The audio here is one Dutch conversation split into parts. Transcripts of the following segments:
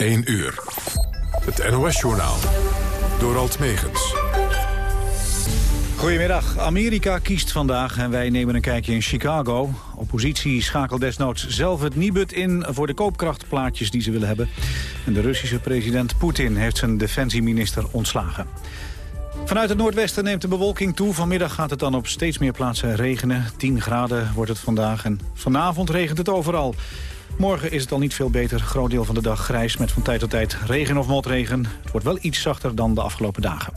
1 uur. Het NOS-journaal. Door Alt Megens. Goedemiddag. Amerika kiest vandaag en wij nemen een kijkje in Chicago. Oppositie schakelt desnoods zelf het Nibud in voor de koopkrachtplaatjes die ze willen hebben. En de Russische president Poetin heeft zijn defensieminister ontslagen. Vanuit het noordwesten neemt de bewolking toe. Vanmiddag gaat het dan op steeds meer plaatsen regenen. 10 graden wordt het vandaag en vanavond regent het overal. Morgen is het al niet veel beter. Groot deel van de dag grijs met van tijd tot tijd regen of motregen. Het wordt wel iets zachter dan de afgelopen dagen.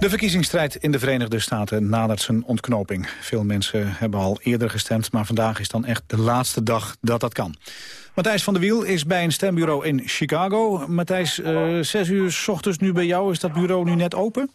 De verkiezingsstrijd in de Verenigde Staten nadert zijn ontknoping. Veel mensen hebben al eerder gestemd, maar vandaag is dan echt de laatste dag dat dat kan. Matthijs van der Wiel is bij een stembureau in Chicago. Matthijs, uh, zes uur s ochtends nu bij jou. Is dat bureau nu net open?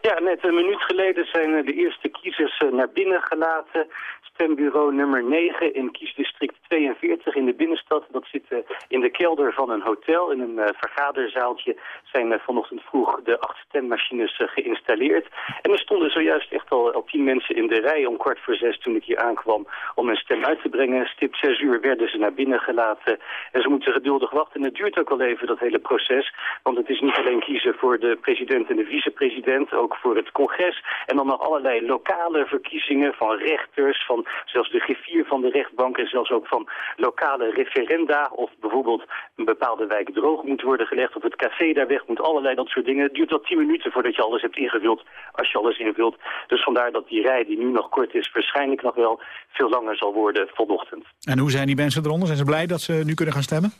Ja, net een minuut geleden zijn de eerste kiezers eh, naar binnen gelaten stembureau nummer 9 in kiesdistrict 42 in de binnenstad. Dat zit uh, in de kelder van een hotel. In een uh, vergaderzaaltje zijn uh, vanochtend vroeg de acht stemmachines geïnstalleerd. En er stonden zojuist echt al, al tien mensen in de rij om kwart voor zes toen ik hier aankwam om een stem uit te brengen. Stip zes uur werden ze naar binnen gelaten. En ze moeten geduldig wachten. En het duurt ook al even, dat hele proces. Want het is niet alleen kiezen voor de president en de vicepresident, ook voor het congres. En dan nog allerlei lokale verkiezingen van rechters, van zelfs de griffier van de rechtbank en zelfs ook van lokale referenda. Of bijvoorbeeld een bepaalde wijk droog moet worden gelegd of het café daar weg moet. Allerlei dat soort dingen. Het duurt wel tien minuten voordat je alles hebt ingevuld als je alles invult. Dus vandaar dat die rij die nu nog kort is waarschijnlijk nog wel veel langer zal worden vanochtend. En hoe zijn die mensen eronder? Zijn ze blij dat ze nu kunnen gaan stemmen?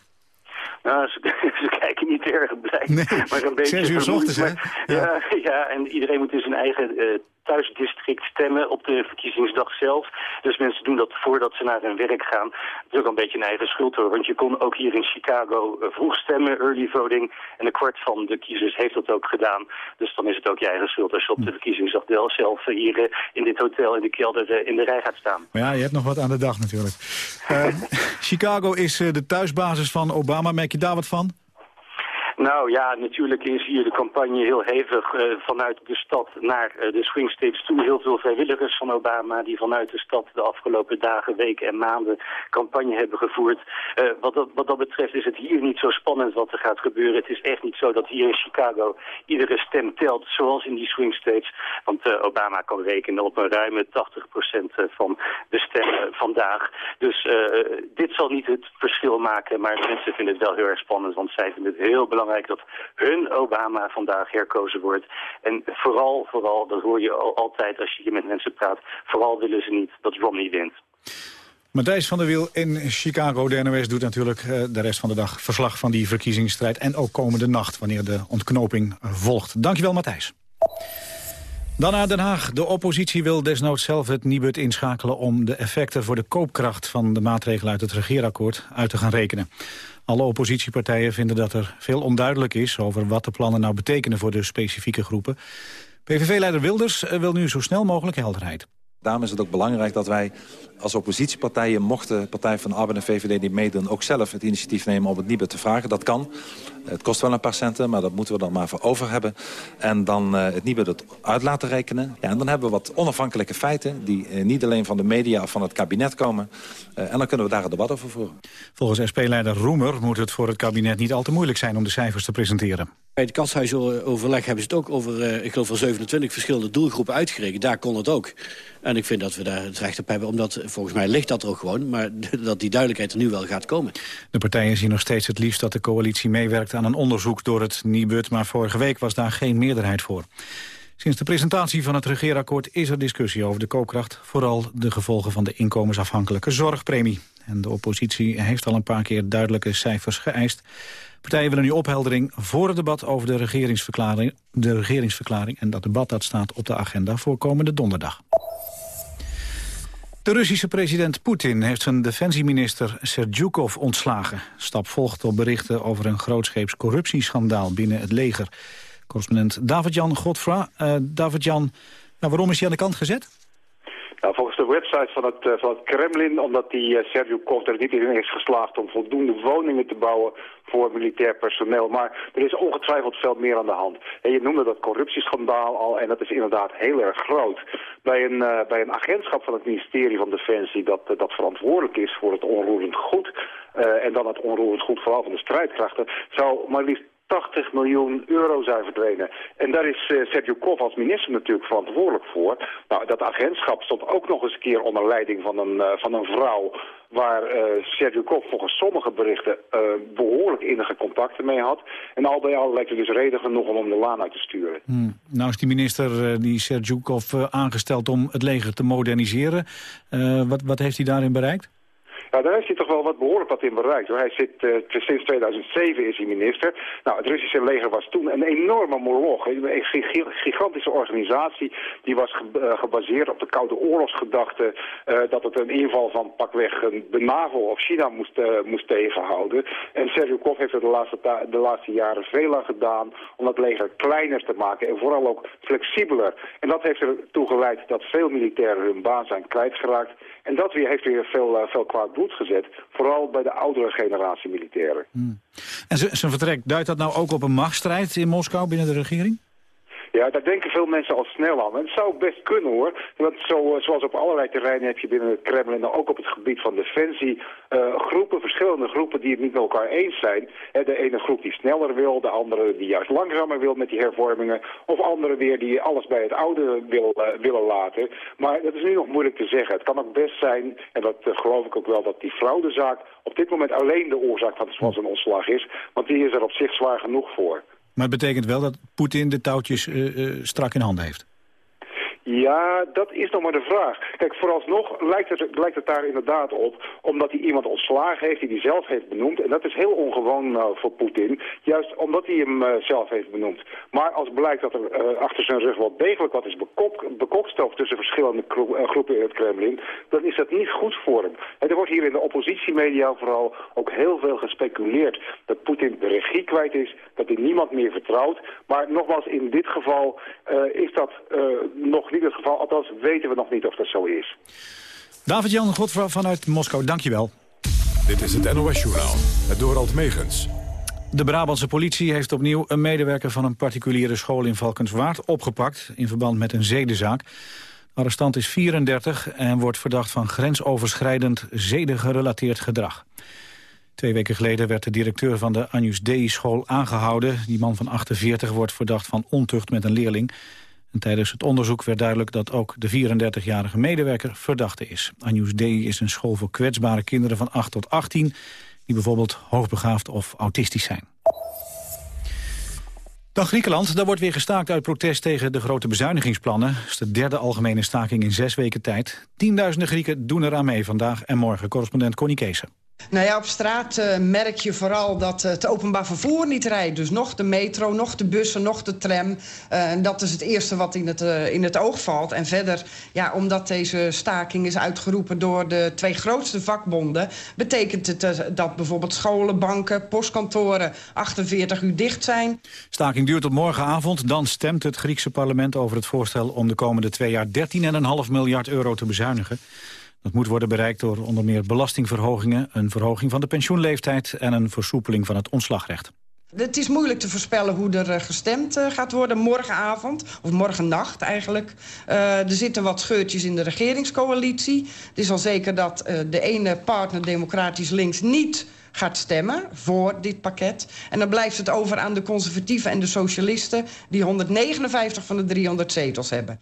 Nou, ze, ze, kijken niet erg blij. Nee, maar een beetje zes uur ochtends, hè? Ja. ja. en iedereen moet in zijn eigen uh, thuisdistrict stemmen op de verkiezingsdag zelf. Dus mensen doen dat voordat ze naar hun werk gaan. Dat is ook een beetje een eigen schuld hoor. Want je kon ook hier in Chicago uh, vroeg stemmen, early voting. En een kwart van de kiezers heeft dat ook gedaan. Dus dan is het ook je eigen schuld als je op de verkiezingsdag zelf uh, hier in dit hotel in de kelder in de rij gaat staan. Maar ja, je hebt nog wat aan de dag natuurlijk. Chicago is de thuisbasis van Obama. Merk je daar wat van? Nou ja, natuurlijk is hier de campagne heel hevig uh, vanuit de stad naar uh, de swing states toe. Heel veel vrijwilligers van Obama die vanuit de stad de afgelopen dagen, weken en maanden campagne hebben gevoerd. Uh, wat, dat, wat dat betreft is het hier niet zo spannend wat er gaat gebeuren. Het is echt niet zo dat hier in Chicago iedere stem telt, zoals in die swing states. Want Obama kan rekenen op een ruime 80% van de stemmen vandaag. Dus dit zal niet het verschil maken, maar mensen vinden het wel heel erg spannend, want zij vinden het heel belangrijk belangrijk dat hun Obama vandaag herkozen wordt. En vooral, vooral, dat hoor je altijd als je hier met mensen praat, vooral willen ze niet dat Romney wint. Matthijs van der Wiel in Chicago. De NOS doet natuurlijk eh, de rest van de dag verslag van die verkiezingsstrijd. En ook komende nacht, wanneer de ontknoping volgt. Dankjewel, Matthijs. Dan naar Den Haag. De oppositie wil desnoods zelf het Nibud inschakelen... om de effecten voor de koopkracht van de maatregelen uit het regeerakkoord uit te gaan rekenen. Alle oppositiepartijen vinden dat er veel onduidelijk is... over wat de plannen nou betekenen voor de specifieke groepen. PVV-leider Wilders eh, wil nu zo snel mogelijk helderheid. Daarom is het ook belangrijk dat wij als oppositiepartijen... mochten Partij van de Arbeid en VVD niet meedoen... ook zelf het initiatief nemen om het Nibud te vragen. Dat kan. Het kost wel een paar centen, maar dat moeten we dan maar voor over hebben. En dan uh, het Nibud het uit laten rekenen. Ja, en dan hebben we wat onafhankelijke feiten... die uh, niet alleen van de media of van het kabinet komen. Uh, en dan kunnen we daar een debat over voeren. Volgens SP-leider Roemer moet het voor het kabinet niet al te moeilijk zijn... om de cijfers te presenteren. Bij het katshuisoverleg hebben ze het ook over, ik geloof wel 27 verschillende doelgroepen uitgerekend. Daar kon het ook. En ik vind dat we daar het recht op hebben, omdat volgens mij ligt dat er ook gewoon... maar dat die duidelijkheid er nu wel gaat komen. De partijen zien nog steeds het liefst dat de coalitie meewerkt aan een onderzoek door het Nibud... maar vorige week was daar geen meerderheid voor. Sinds de presentatie van het regeerakkoord is er discussie over de koopkracht... vooral de gevolgen van de inkomensafhankelijke zorgpremie. En de oppositie heeft al een paar keer duidelijke cijfers geëist. Partijen willen nu opheldering voor het debat over de regeringsverklaring, de regeringsverklaring en dat debat dat staat op de agenda voor komende donderdag. De Russische president Poetin heeft zijn defensieminister Serjukov ontslagen. Stap volgt op berichten over een grootscheeps corruptieschandaal binnen het leger. Correspondent David-Jan Godfra. Uh, David-Jan, nou, waarom is hij aan de kant gezet? Nou, volgens de website van het, uh, van het Kremlin, omdat die uh, Serjukov er niet in is geslaagd om voldoende woningen te bouwen voor militair personeel. Maar er is ongetwijfeld veel meer aan de hand. En je noemde dat corruptieschandaal al en dat is inderdaad heel erg groot. Bij een, uh, bij een agentschap van het ministerie van Defensie dat, dat verantwoordelijk is voor het onroerend goed... En dan het onroerend goed vooral van de strijdkrachten, zou maar liefst 80 miljoen euro zijn verdwenen. En daar is uh, Sergio Kov als minister natuurlijk verantwoordelijk voor. Nou, dat agentschap stond ook nog eens een keer onder leiding van een, uh, van een vrouw... waar uh, Sergio Kov volgens sommige berichten behoorlijk innige contacten mee had. En al bij al lijkt het dus reden genoeg om hem de laan uit te sturen. Hmm. Nou is die minister, die Sergio Kov, aangesteld om het leger te moderniseren. wat, wat heeft hij daarin bereikt? Nou, daar heeft hij toch wel wat behoorlijk wat in bereikt. Hij zit, uh, sinds 2007 is hij minister. Nou, het Russische leger was toen een enorme moloch. Een gigantische organisatie. Die was ge uh, gebaseerd op de Koude Oorlogsgedachte. Uh, dat het een inval van pakweg de NAVO of China moest, moest tegenhouden. En Sergei heeft er de laatste, de laatste jaren veel aan gedaan om dat leger kleiner te maken. En vooral ook flexibeler. En dat heeft ertoe geleid dat veel militairen hun baan zijn kwijtgeraakt. En dat weer heeft weer veel, veel kwaad gezet. Vooral bij de oudere generatie militairen. Hmm. En zijn vertrek, duidt dat nou ook op een machtsstrijd in Moskou binnen de regering? Ja, daar denken veel mensen al snel aan. En het zou best kunnen hoor. Want zo, eh, zoals op allerlei terreinen heb je binnen het Kremlin, ook op het gebied van defensie, uh, groepen, verschillende groepen die het niet met elkaar eens zijn. de ene groep die sneller wil, de andere die juist langzamer wil met die hervormingen. Of andere weer die alles bij het oude wil, uh, willen laten. Maar dat is nu nog moeilijk te zeggen. Het kan ook best zijn, en dat geloof ik ook wel, dat die fraudezaak op dit moment alleen de oorzaak van zijn ontslag is. Want die is er op zich zwaar genoeg voor. Maar het betekent wel dat Poetin de touwtjes uh, uh, strak in handen heeft. Ja, dat is nog maar de vraag. Kijk, vooralsnog lijkt het, daar inderdaad op... omdat hij iemand ontslagen heeft die hij zelf heeft benoemd. En dat is heel ongewoon uh, voor Poetin. Juist omdat hij hem uh, zelf heeft benoemd. Maar als blijkt dat er uh, achter zijn rug wel degelijk wat is bekok, tussen verschillende groepen in het Kremlin... dan is dat niet goed voor hem. En er wordt hier in de oppositiemedia vooral ook heel veel gespeculeerd... dat Poetin de regie kwijt is, dat hij niemand meer vertrouwt. Maar nogmaals, in dit geval is dat nog niet het geval. Althans weten we nog niet of dat zo is. David-Jan Godfra vanuit Moskou, dankjewel. Dit is het NOS-journaal, het Dorald Megens. De Brabantse politie heeft opnieuw een medewerker van een particuliere school in Valkenswaard opgepakt in verband met een zedenzaak. De arrestant is 34 en wordt verdacht van grensoverschrijdend zedengerelateerd gedrag. Twee weken geleden werd de directeur van de Anjus Dei school aangehouden. Die man van 48 wordt verdacht van ontucht met een leerling. En tijdens het onderzoek werd duidelijk dat ook de 34-jarige medewerker verdachte is. Anjus D is een school voor kwetsbare kinderen van 8 tot 18... die bijvoorbeeld hoogbegaafd of autistisch zijn. Dan Griekenland. Daar wordt weer gestaakt uit protest tegen de grote bezuinigingsplannen. Het is de derde algemene staking in zes weken tijd. Tienduizenden Grieken doen eraan mee vandaag en morgen. Correspondent Connie Keesen. Nou ja, op straat uh, merk je vooral dat het openbaar vervoer niet rijdt. Dus nog de metro, nog de bussen, nog de tram. Uh, dat is het eerste wat in het, uh, in het oog valt. En verder, ja, omdat deze staking is uitgeroepen door de twee grootste vakbonden... betekent het dat bijvoorbeeld scholen, banken, postkantoren 48 uur dicht zijn. Staking duurt tot morgenavond. Dan stemt het Griekse parlement over het voorstel om de komende twee jaar 13,5 miljard euro te bezuinigen. Dat moet worden bereikt door onder meer belastingverhogingen... een verhoging van de pensioenleeftijd en een versoepeling van het ontslagrecht. Het is moeilijk te voorspellen hoe er eh, gestemd eh, gaat worden morgenavond. Of morgennacht eigenlijk. Uh, er zitten wat scheurtjes in de regeringscoalitie. Het is al zeker dat uh, de ene partner Democratisch Links niet gaat stemmen voor dit pakket. En dan blijft het over aan de conservatieven en de socialisten... die 159 van de 300 zetels hebben.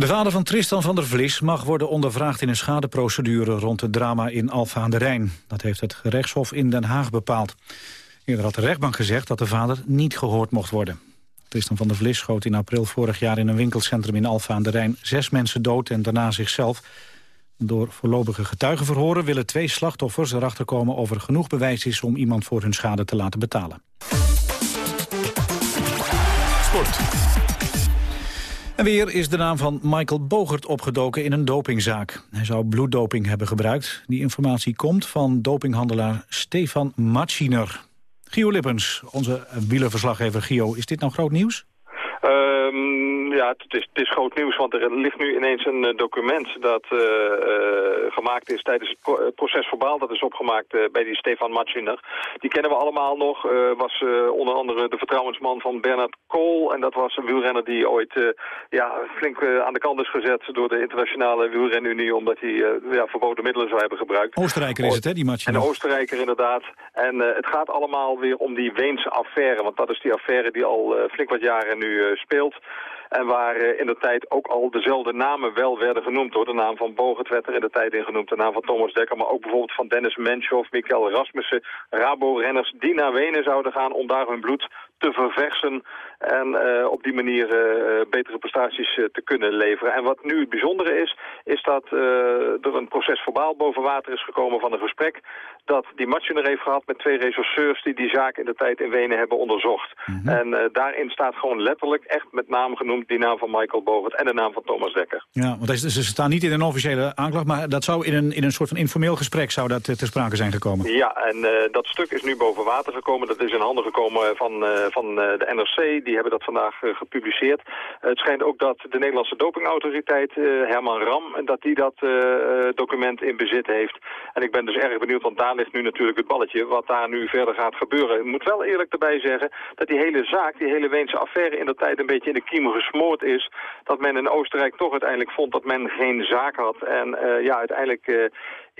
De vader van Tristan van der Vlis mag worden ondervraagd in een schadeprocedure rond het drama in Alfa aan de Rijn. Dat heeft het gerechtshof in Den Haag bepaald. Eerder had de rechtbank gezegd dat de vader niet gehoord mocht worden. Tristan van der Vlis schoot in april vorig jaar in een winkelcentrum in Alfa aan de Rijn zes mensen dood en daarna zichzelf. Door voorlopige getuigenverhoren willen twee slachtoffers erachter komen of er genoeg bewijs is om iemand voor hun schade te laten betalen. Sport. En weer is de naam van Michael Bogert opgedoken in een dopingzaak. Hij zou bloeddoping hebben gebruikt. Die informatie komt van dopinghandelaar Stefan Matschiner. Gio Lippens, onze wielerverslaggever Gio, is dit nou groot nieuws? Um, ja, het is, het is groot nieuws, want er ligt nu ineens een document dat gemaakt is tijdens het proces verbaal. Dat is opgemaakt bij die Stefan Matschiner. Die kennen we allemaal nog. was onder andere de vertrouwensman van Bernard Kool. En dat was een wielrenner die ooit ja, flink aan de kant is gezet door de internationale wielrenunie. Omdat hij ja, verboden middelen zou hebben gebruikt. Oostenrijker is het, hè, die Matschiner? En Oostenrijker inderdaad. En het gaat allemaal weer om die Weense affaire. Want dat is die affaire die al flink wat jaren nu speelt. En waar in de tijd ook al dezelfde namen wel werden genoemd. Door de naam van Bogert werd er in de tijd in genoemd. De naam van Thomas Dekker, maar ook bijvoorbeeld van Dennis Menshoff, Mikael Rasmussen. Rabo-renners die naar Wenen zouden gaan om daar hun bloed te verversen. En uh, op die manier uh, betere prestaties uh, te kunnen leveren. En wat nu het bijzondere is, is dat er een proces verbaal boven water is gekomen van een gesprek dat die Matsuner heeft gehad met twee rechercheurs die die zaak in de tijd in Wenen hebben onderzocht. Mhm. En daarin staat gewoon letterlijk echt met naam genoemd die naam van Michael Bogert en de naam van Thomas Dekker. Ja, want ze staan niet in een officiële aanklacht, maar dat zou in een, in een soort van informeel gesprek zou dat ter sprake zijn gekomen. Ja, en dat stuk is nu boven water gekomen. Dat is in handen gekomen van, van de NRC. Die hebben dat vandaag uh, gepubliceerd. het schijnt ook dat de Nederlandse dopingautoriteit, Herman Ram, dat die dat document in bezit heeft. En ik ben dus erg benieuwd, want daar ligt nu natuurlijk het balletje, wat daar nu verder gaat gebeuren. Ik moet wel eerlijk erbij zeggen dat die hele zaak, die hele Weense affaire in de tijd een beetje in de kiem gesmoord is. Dat men in Oostenrijk toch uiteindelijk vond dat men geen zaak had. En ja, uiteindelijk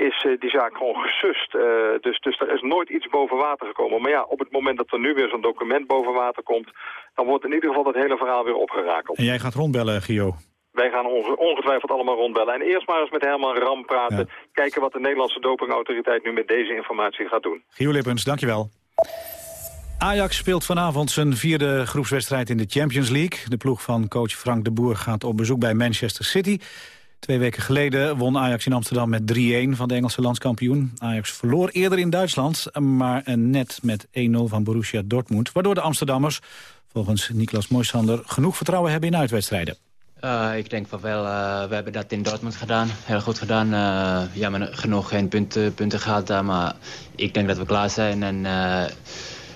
is uh, die zaak gewoon gesust. Uh, dus, dus er is nooit iets boven water gekomen. Maar ja, op het moment dat er nu weer zo'n document boven water komt... dan wordt in ieder geval dat hele verhaal weer opgerakeld. En jij gaat rondbellen, Gio? Wij gaan ongetwijfeld allemaal rondbellen. En eerst maar eens met Herman Ram praten. Kijken wat de Nederlandse dopingautoriteit nu met deze informatie gaat doen. Gio Lippens, dankjewel. Ajax speelt vanavond zijn vierde groepswedstrijd in de Champions League. De ploeg van coach Frank de Boer gaat op bezoek bij Manchester City... Twee weken geleden won Ajax in Amsterdam met 3-1 van de Engelse landskampioen. Ajax verloor eerder in Duitsland, maar net met 1-0 van Borussia Dortmund. Waardoor de Amsterdammers, volgens Niklas Moisander, genoeg vertrouwen hebben in uitwedstrijden. Uh, ik denk van wel, uh, we hebben dat in Dortmund gedaan. Heel goed gedaan. Ja, maar genoeg geen punten, punten gehad daar. Maar ik denk dat we klaar zijn. En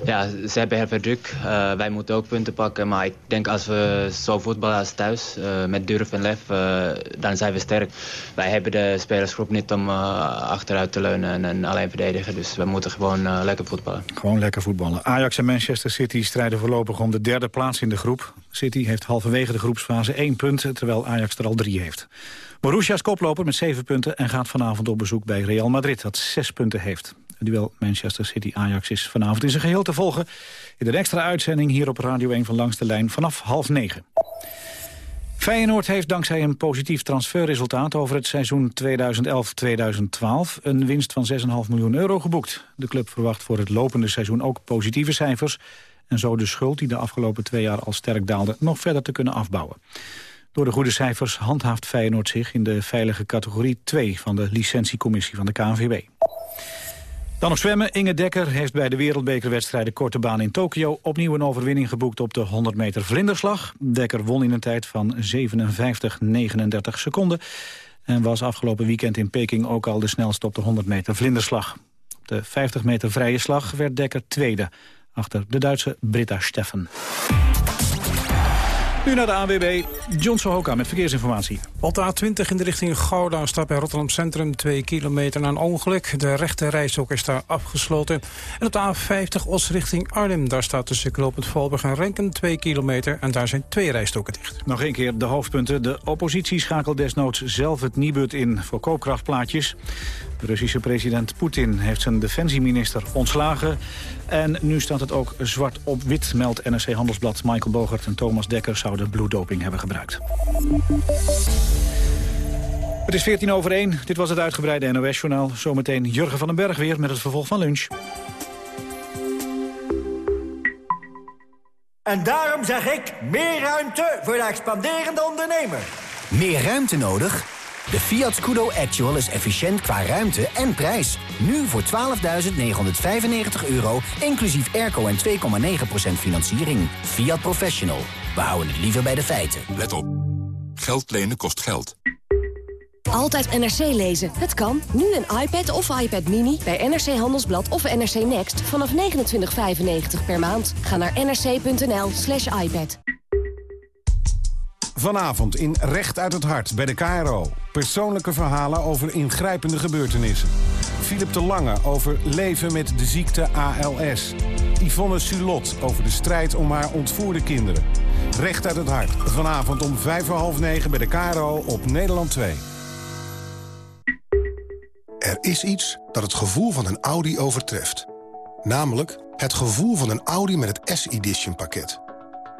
ja, ze hebben heel veel druk. Uh, wij moeten ook punten pakken. Maar ik denk als we zo voetballen als thuis, uh, met durf en lef, uh, dan zijn we sterk. Wij hebben de spelersgroep niet om achteruit te leunen en, en, alleen verdedigen. Dus we moeten gewoon lekker voetballen. Gewoon lekker voetballen. Ajax en Manchester City strijden voorlopig om de derde plaats in de groep. City heeft halverwege de groepsfase één punt, terwijl Ajax er al drie heeft. Borussia is koploper met zeven punten en gaat vanavond op bezoek bij Real Madrid, dat zes punten heeft. Duel Manchester City-Ajax is vanavond in zijn geheel te volgen... in de extra uitzending hier op Radio 1 van Langs de Lijn vanaf half negen. Feyenoord heeft dankzij een positief transferresultaat over het seizoen 2011-2012 een winst van 6,5 miljoen euro geboekt. De club verwacht voor het lopende seizoen ook positieve cijfers en zo de schuld die de afgelopen twee jaar al sterk daalde nog verder te kunnen afbouwen. Door de goede cijfers handhaaft Feyenoord zich in de veilige categorie 2 van de licentiecommissie van de KNVB. Dan nog zwemmen. Inge Dekker heeft bij de wereldbekerwedstrijden Korte Baan in Tokio... opnieuw een overwinning geboekt op de 100 meter vlinderslag. Dekker won in een tijd van 57,39 seconden... en was afgelopen weekend in Peking ook al de snelste op de 100 meter vlinderslag. Op de 50 meter vrije slag werd Dekker tweede... achter de Duitse Britta Steffen. Nu naar de AWB, John Sohoka met verkeersinformatie. Op de A20 in de richting Gouda staat bij Rotterdam Centrum 2 kilometer na een ongeluk. De rechte rijstok is daar afgesloten. En op de A50 Os richting Arnhem, daar staat tussen Knoopend Valburg en Renken 2 kilometer. En daar zijn twee rijstoken dicht. Nog een keer de hoofdpunten. De oppositie schakelt desnoods zelf het Nibud in voor koopkrachtplaatjes. De Russische president Poetin heeft zijn defensieminister ontslagen. En nu staat het ook zwart op wit, meldt NRC Handelsblad. Michael Bogert en Thomas Dekker zouden bloeddoping hebben gebruikt. Het is 14 over 1. Dit was het uitgebreide NOS-journaal. Zometeen Jurgen van den Berg weer met het vervolg van lunch. En daarom zeg ik meer ruimte voor de expanderende ondernemer. Meer ruimte nodig? De Fiat Scudo Actual is efficiënt qua ruimte en prijs. Nu voor 12.995 euro, inclusief airco en 2,9% financiering. Fiat Professional. We houden het liever bij de feiten. Let op. Geld lenen kost geld. Altijd NRC lezen. Het kan. Nu een iPad of iPad Mini bij NRC Handelsblad of NRC Next vanaf 29,95 per maand. Ga naar nrc.nl slash iPad. Vanavond in Recht uit het Hart bij de KRO. Persoonlijke verhalen over ingrijpende gebeurtenissen. Philip de Lange over leven met de ziekte ALS. Yvonne Sulot over de strijd om haar ontvoerde kinderen. Recht uit het Hart. Vanavond om vijf voor half negen bij de KRO op Nederland 2. Er is iets dat het gevoel van een Audi overtreft. Namelijk het gevoel van een Audi met het S-Edition pakket.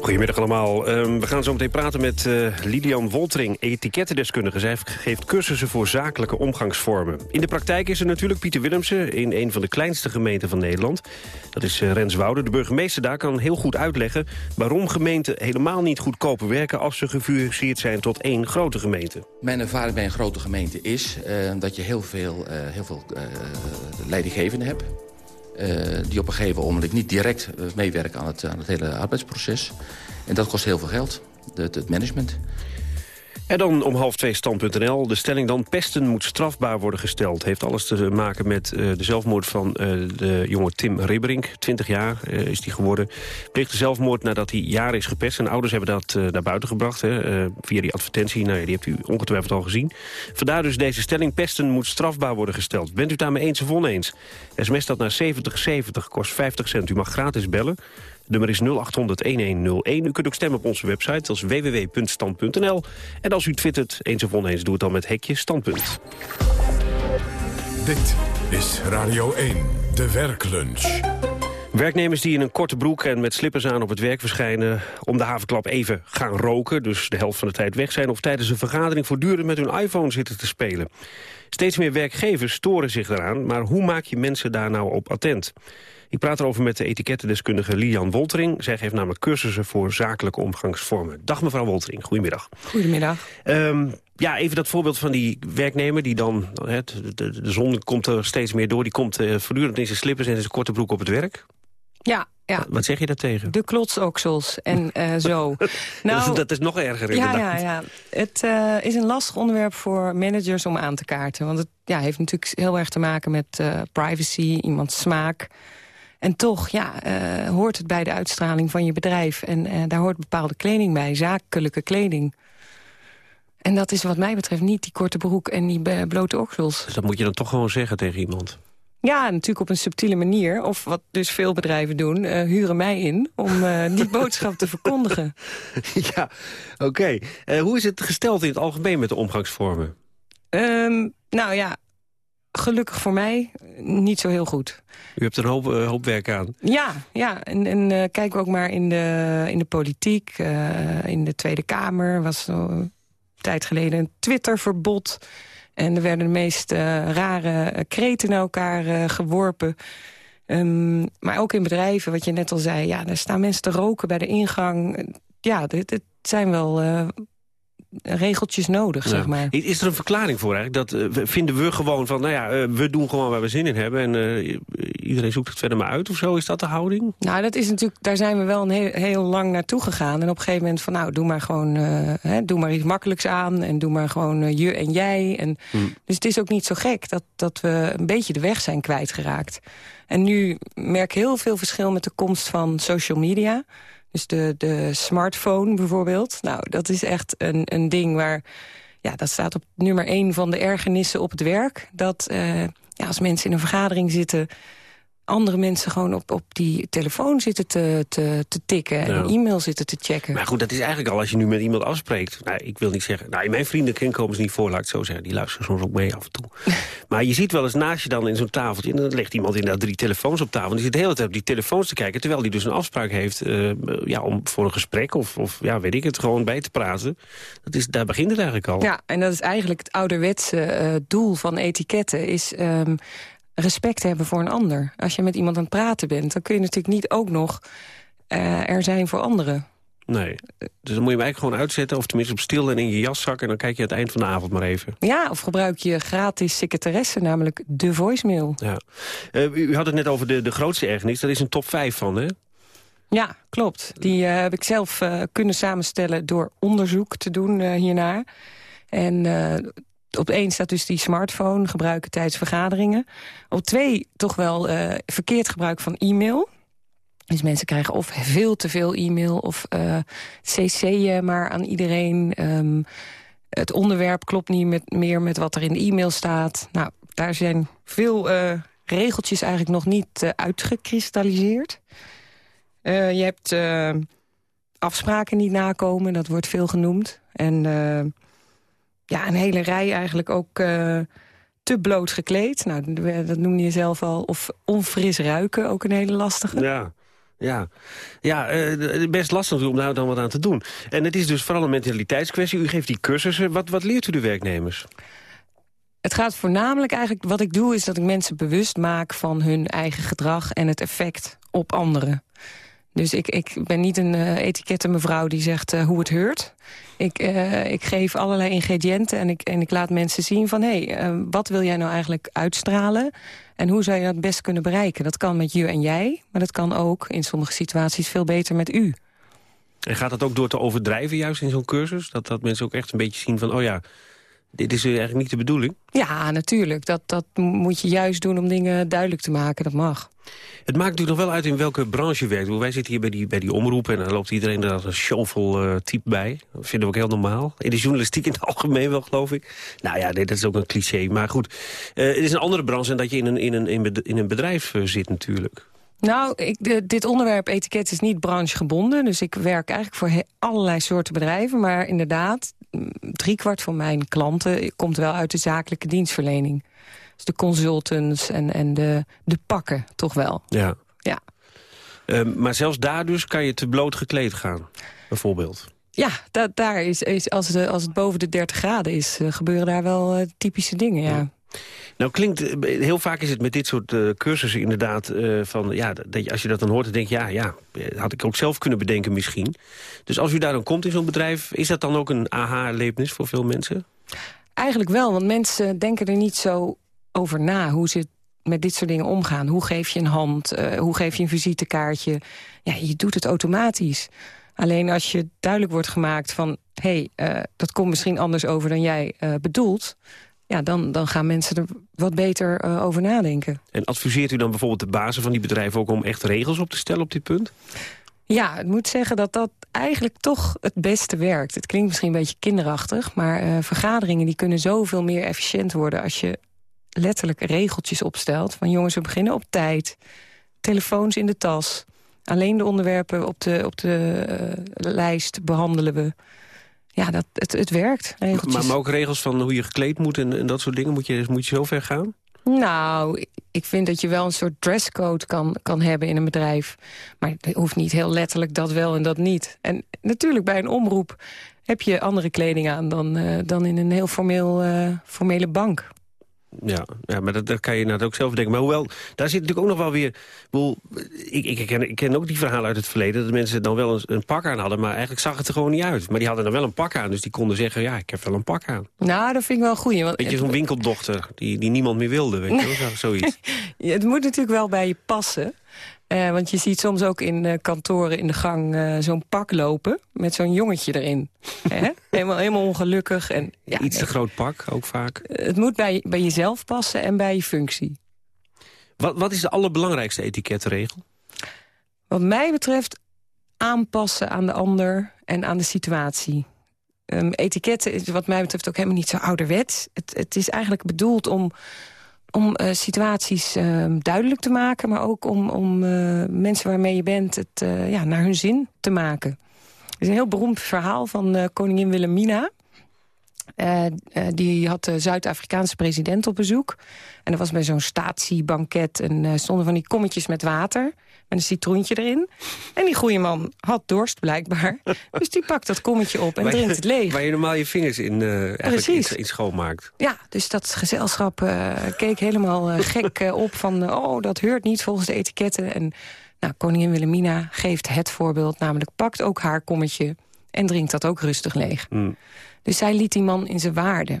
Goedemiddag allemaal. Ehm, we gaan zo meteen praten met uh, Lilian Woltering, etikettendeskundige. Zij geeft cursussen voor zakelijke omgangsvormen. In de praktijk is er natuurlijk Pieter Willemsen in een van de kleinste gemeenten van Nederland. Dat is uh, Renswoude. De burgemeester daar kan heel goed uitleggen waarom gemeenten helemaal niet goedkoper werken als ze gefuseerd zijn tot één grote gemeente. Mijn ervaring bij een grote gemeente is uh, dat je heel veel, heel veel leidinggevenden hebt. Uh, die op een gegeven moment niet direct uh, meewerken aan het, aan het hele arbeidsproces. En dat kost heel veel geld, het management. En dan om half twee stand.nl. De stelling dan pesten moet strafbaar worden gesteld. Heeft alles te maken met uh, de zelfmoord van uh, de jonge Tim Ribberink. 20 jaar uh, is die geworden. Pleegde zelfmoord nadat hij jaren is gepest. Zijn ouders hebben dat naar buiten gebracht hè, via die advertentie. Nou ja, die hebt u ongetwijfeld al gezien. Vandaar dus deze stelling. Pesten moet strafbaar worden gesteld. Bent u daarmee eens of oneens? SMS dat naar 7070 kost 50 cent. U mag gratis bellen. Nummer is 0800-1101. U kunt ook stemmen op onze website, dat is www.stand.nl. En als u twittert, eens of oneens, doe het dan met hekje standpunt. Dit is Radio 1, de werklunch. Werknemers die in een korte broek en met slippers aan op het werk verschijnen... om de havenklap even gaan roken, dus de helft van de tijd weg zijn... of tijdens een vergadering voortdurend met hun iPhone zitten te spelen. Steeds meer werkgevers storen zich daaraan, maar hoe maak je mensen daar nou op attent? Ik praat erover met de etikettendeskundige Lian Woltering. Zij geeft namelijk cursussen voor zakelijke omgangsvormen. Dag mevrouw Woltering, goedemiddag. Goedemiddag. Um, ja, even dat voorbeeld van die werknemer die dan... He, de, zon komt er steeds meer door. Die komt uh, voortdurend in zijn slippers en zijn korte broek op het werk. Ja, ja. Wat zeg je daar tegen? De klotsoksels en uh, zo. nou, dat is nog erger ja, ja, ja. Het uh, is een lastig onderwerp voor managers om aan te kaarten. Want het ja, heeft natuurlijk heel erg te maken met uh, privacy, iemands smaak... En toch ja, uh, hoort het bij de uitstraling van je bedrijf. En uh, daar hoort bepaalde kleding bij, zakelijke kleding. En dat is wat mij betreft niet die korte broek en die blote oksels. Dus dat moet je dan toch gewoon zeggen tegen iemand? Ja, natuurlijk op een subtiele manier. Of wat dus veel bedrijven doen, uh, huren mij in om die boodschap te verkondigen. Ja, oké. Okay. hoe is het gesteld in het algemeen met de omgangsvormen? Um, nou ja, gelukkig voor mij niet zo heel goed. U hebt er een hoop, uh, hoop werk aan. Ja, ja. en, en uh, kijken we ook maar in de, in de politiek. Uh, in de Tweede Kamer was een tijd geleden een Twitterverbod. En er werden de meest rare kreten naar elkaar geworpen. Um, maar ook in bedrijven, wat je net al zei... ja, daar staan mensen te roken bij de ingang. Ja, dit, dit zijn wel regeltjes nodig, zeg maar. Is er een verklaring voor eigenlijk? Dat uh, vinden we gewoon van, nou ja, uh, we doen gewoon waar we zin in hebben... en uh, iedereen zoekt het verder maar uit of zo? Is dat de houding? Nou, dat is natuurlijk, daar zijn we wel een heel, heel lang naartoe gegaan. En op een gegeven moment van, nou, doe maar gewoon... Hè, doe maar iets makkelijks aan en doe maar gewoon je en jij. En, hmm. Dus het is ook niet zo gek dat, dat we een beetje de weg zijn kwijtgeraakt. En nu merk ik heel veel verschil met de komst van social media... Dus de, de smartphone bijvoorbeeld. Nou, dat is echt een, een ding waar... Ja, dat staat op nummer één van de ergernissen op het werk. Dat uh, ja, als mensen in een vergadering zitten andere mensen gewoon op, op die telefoon zitten te, te, te tikken... en e-mail zitten te checken. Maar goed, dat is eigenlijk al als je nu met iemand afspreekt. Nou, ik wil niet zeggen... Nou, in mijn vriendenkring komen ze niet voor, laat ik het zo zeggen. Die luisteren soms ook mee af en toe. maar je ziet wel eens naast je dan in zo'n tafeltje... en dan legt iemand inderdaad drie telefoons op tafel... en die zit de hele tijd op die telefoons te kijken... terwijl die dus een afspraak heeft uh, ja, om voor een gesprek... Of, of ja, weet ik het, gewoon bij te praten. Dat is, daar begint het eigenlijk al. Ja, en dat is eigenlijk het ouderwetse uh, doel van etiketten... is um, respect hebben voor een ander. Als je met iemand aan het praten bent, dan kun je natuurlijk niet ook nog uh, er zijn voor anderen. Nee, dus dan moet je hem eigenlijk gewoon uitzetten... of tenminste op stil en in je jaszak... en dan kijk je aan het eind van de avond maar even. Ja, of gebruik je gratis secretaresse, namelijk de voicemail. Ja. Uh, u had het net over de, de grootste ergernis. Daar is een top 5 van, hè? Ja, klopt. Die uh, heb ik zelf kunnen samenstellen door onderzoek te doen hiernaar. En op één staat dus die smartphone gebruiken tijdens vergaderingen. Op twee toch wel verkeerd gebruik van e-mail. Dus mensen krijgen of veel te veel e-mail of cc'en maar aan iedereen. Um, het onderwerp klopt niet met, meer met wat er in de e-mail staat. Nou, daar zijn veel regeltjes eigenlijk nog niet uitgekristalliseerd. Je hebt afspraken niet nakomen, dat wordt veel genoemd. En ja, een hele rij eigenlijk ook te bloot gekleed. Nou, dat noemde je zelf al. Of onfris ruiken, ook een hele lastige. Ja. Ja, ja best lastig om daar dan wat aan te doen. En het is dus vooral een mentaliteitskwestie. U geeft die cursussen. Wat, wat leert u de werknemers? Het gaat voornamelijk eigenlijk... Wat ik doe is dat ik mensen bewust maak van hun eigen gedrag... en het effect op anderen. Dus ik, ik ben niet een uh, etiketten mevrouw die zegt uh, hoe het heurt. Ik, uh, ik geef allerlei ingrediënten en ik, en ik laat mensen zien van... hé, hey, wat wil jij nou eigenlijk uitstralen? En hoe zou je dat best kunnen bereiken? Dat kan met je en jij, maar dat kan ook in sommige situaties veel beter met u. En gaat dat ook door te overdrijven juist in zo'n cursus? Dat, dat mensen ook echt een beetje zien van... oh ja, dit is eigenlijk niet de bedoeling? Ja, natuurlijk. Dat, dat moet je juist doen om dingen duidelijk te maken. Dat mag. Het maakt natuurlijk nog wel uit in welke branche je werkt. Wij zitten hier bij die, bij die omroep en dan loopt iedereen er als een shovel uh, type bij. Dat vinden we ook heel normaal. In de journalistiek in het algemeen wel, geloof ik. Nou ja, nee, dat is ook een cliché. Maar goed, uh, het is een andere branche en dat je in een, in een, in een bedrijf uh, zit natuurlijk. Nou, ik, de, dit onderwerp etiket is niet branchegebonden. Dus ik werk eigenlijk voor allerlei soorten bedrijven. Maar inderdaad, driekwart van mijn klanten komt wel uit de zakelijke dienstverlening. Dus de consultants en, en de, de pakken toch wel. Ja. ja. Uh, maar zelfs daar dus kan je te bloot gekleed gaan, bijvoorbeeld. Ja, daar is, is, als, de, als het boven de 30 graden is, uh, gebeuren daar wel uh, typische dingen, ja. ja. Nou klinkt, eh, heel vaak is het met dit soort uh, cursussen inderdaad uh, van, ja, dat als je dat dan hoort, dan denk je, ja, ja, had ik ook zelf kunnen bedenken misschien. Dus als u daar dan komt in zo'n bedrijf, is dat dan ook een aha-erlevenis voor veel mensen? Eigenlijk wel, want mensen denken er niet zo over na hoe ze met dit soort dingen omgaan. Hoe geef je een hand, hoe geef je een visitekaartje? Ja, je doet het automatisch. Alleen als je duidelijk wordt gemaakt van... hé, hey, dat komt misschien anders over dan jij bedoelt ja, dan, dan gaan mensen er wat beter uh, over nadenken. En adviseert u dan bijvoorbeeld de bazen van die bedrijven... ook om echt regels op te stellen op dit punt? Ja, ik moet zeggen dat dat eigenlijk toch het beste werkt. Het klinkt misschien een beetje kinderachtig... maar uh, vergaderingen die kunnen zoveel meer efficiënt worden... als je letterlijk regeltjes opstelt. Van jongens, we beginnen op tijd. Telefoons in de tas. Alleen de onderwerpen op de, op de uh, lijst behandelen we ja, dat, het, het werkt. Maar, maar ook regels van hoe je gekleed moet en, en dat soort dingen? Moet je, moet je zo ver gaan? Nou, ik vind dat je wel een soort dresscode kan, kan hebben in een bedrijf. Maar het hoeft niet heel letterlijk dat wel en dat niet. En natuurlijk bij een omroep heb je andere kleding aan... dan, uh, dan in een heel formeel, uh, formele bank. Ja, ja maar dat, dat kan je inderdaad ook zelf denken. Maar hoewel, daar zit natuurlijk ook nog wel weer... Ik, ik, ken, ik ken ook die verhalen uit het verleden... dat mensen dan wel een, een, pak aan hadden... maar eigenlijk zag het er gewoon niet uit. Maar die hadden dan wel een pak aan, dus die konden zeggen... ja, ik heb wel een pak aan. Nou, dat vind ik wel goed. Weet je, zo'n winkeldochter die, die niemand meer wilde, weet je wel, zoiets. het moet natuurlijk wel bij je passen. Uh, want je ziet soms ook in uh, kantoren in de gang uh, zo'n pak lopen... met zo'n jongetje erin. helemaal, helemaal ongelukkig. En, ja, Iets te groot pak, ook vaak. Het moet bij, bij jezelf passen en bij je functie. Wat, wat is de allerbelangrijkste etiketregel? Wat mij betreft aanpassen aan de ander en aan de situatie. Um, etiketten is wat mij betreft ook helemaal niet zo ouderwets. Het, het is eigenlijk bedoeld om om uh, situaties uh, duidelijk te maken... maar ook om, om uh, mensen waarmee je bent het ja, naar hun zin te maken. Er is een heel beroemd verhaal van koningin Wilhelmina. Uh, uh, die had de Zuid-Afrikaanse president op bezoek. En dat was bij zo'n statiebanket. En uh, stonden van die kommetjes met water. Met een citroentje erin. En die goede man had dorst blijkbaar. dus die pakt dat kommetje op en drinkt het leeg. Waar je normaal je vingers in, in, in schoonmaakt. Ja, dus dat gezelschap keek helemaal gek op. Van, oh, dat heurt niet volgens de etiketten. En nou, koningin Wilhelmina geeft het voorbeeld. Namelijk pakt ook haar kommetje en drinkt dat ook rustig leeg. Mm. Dus zij liet die man in zijn waarde.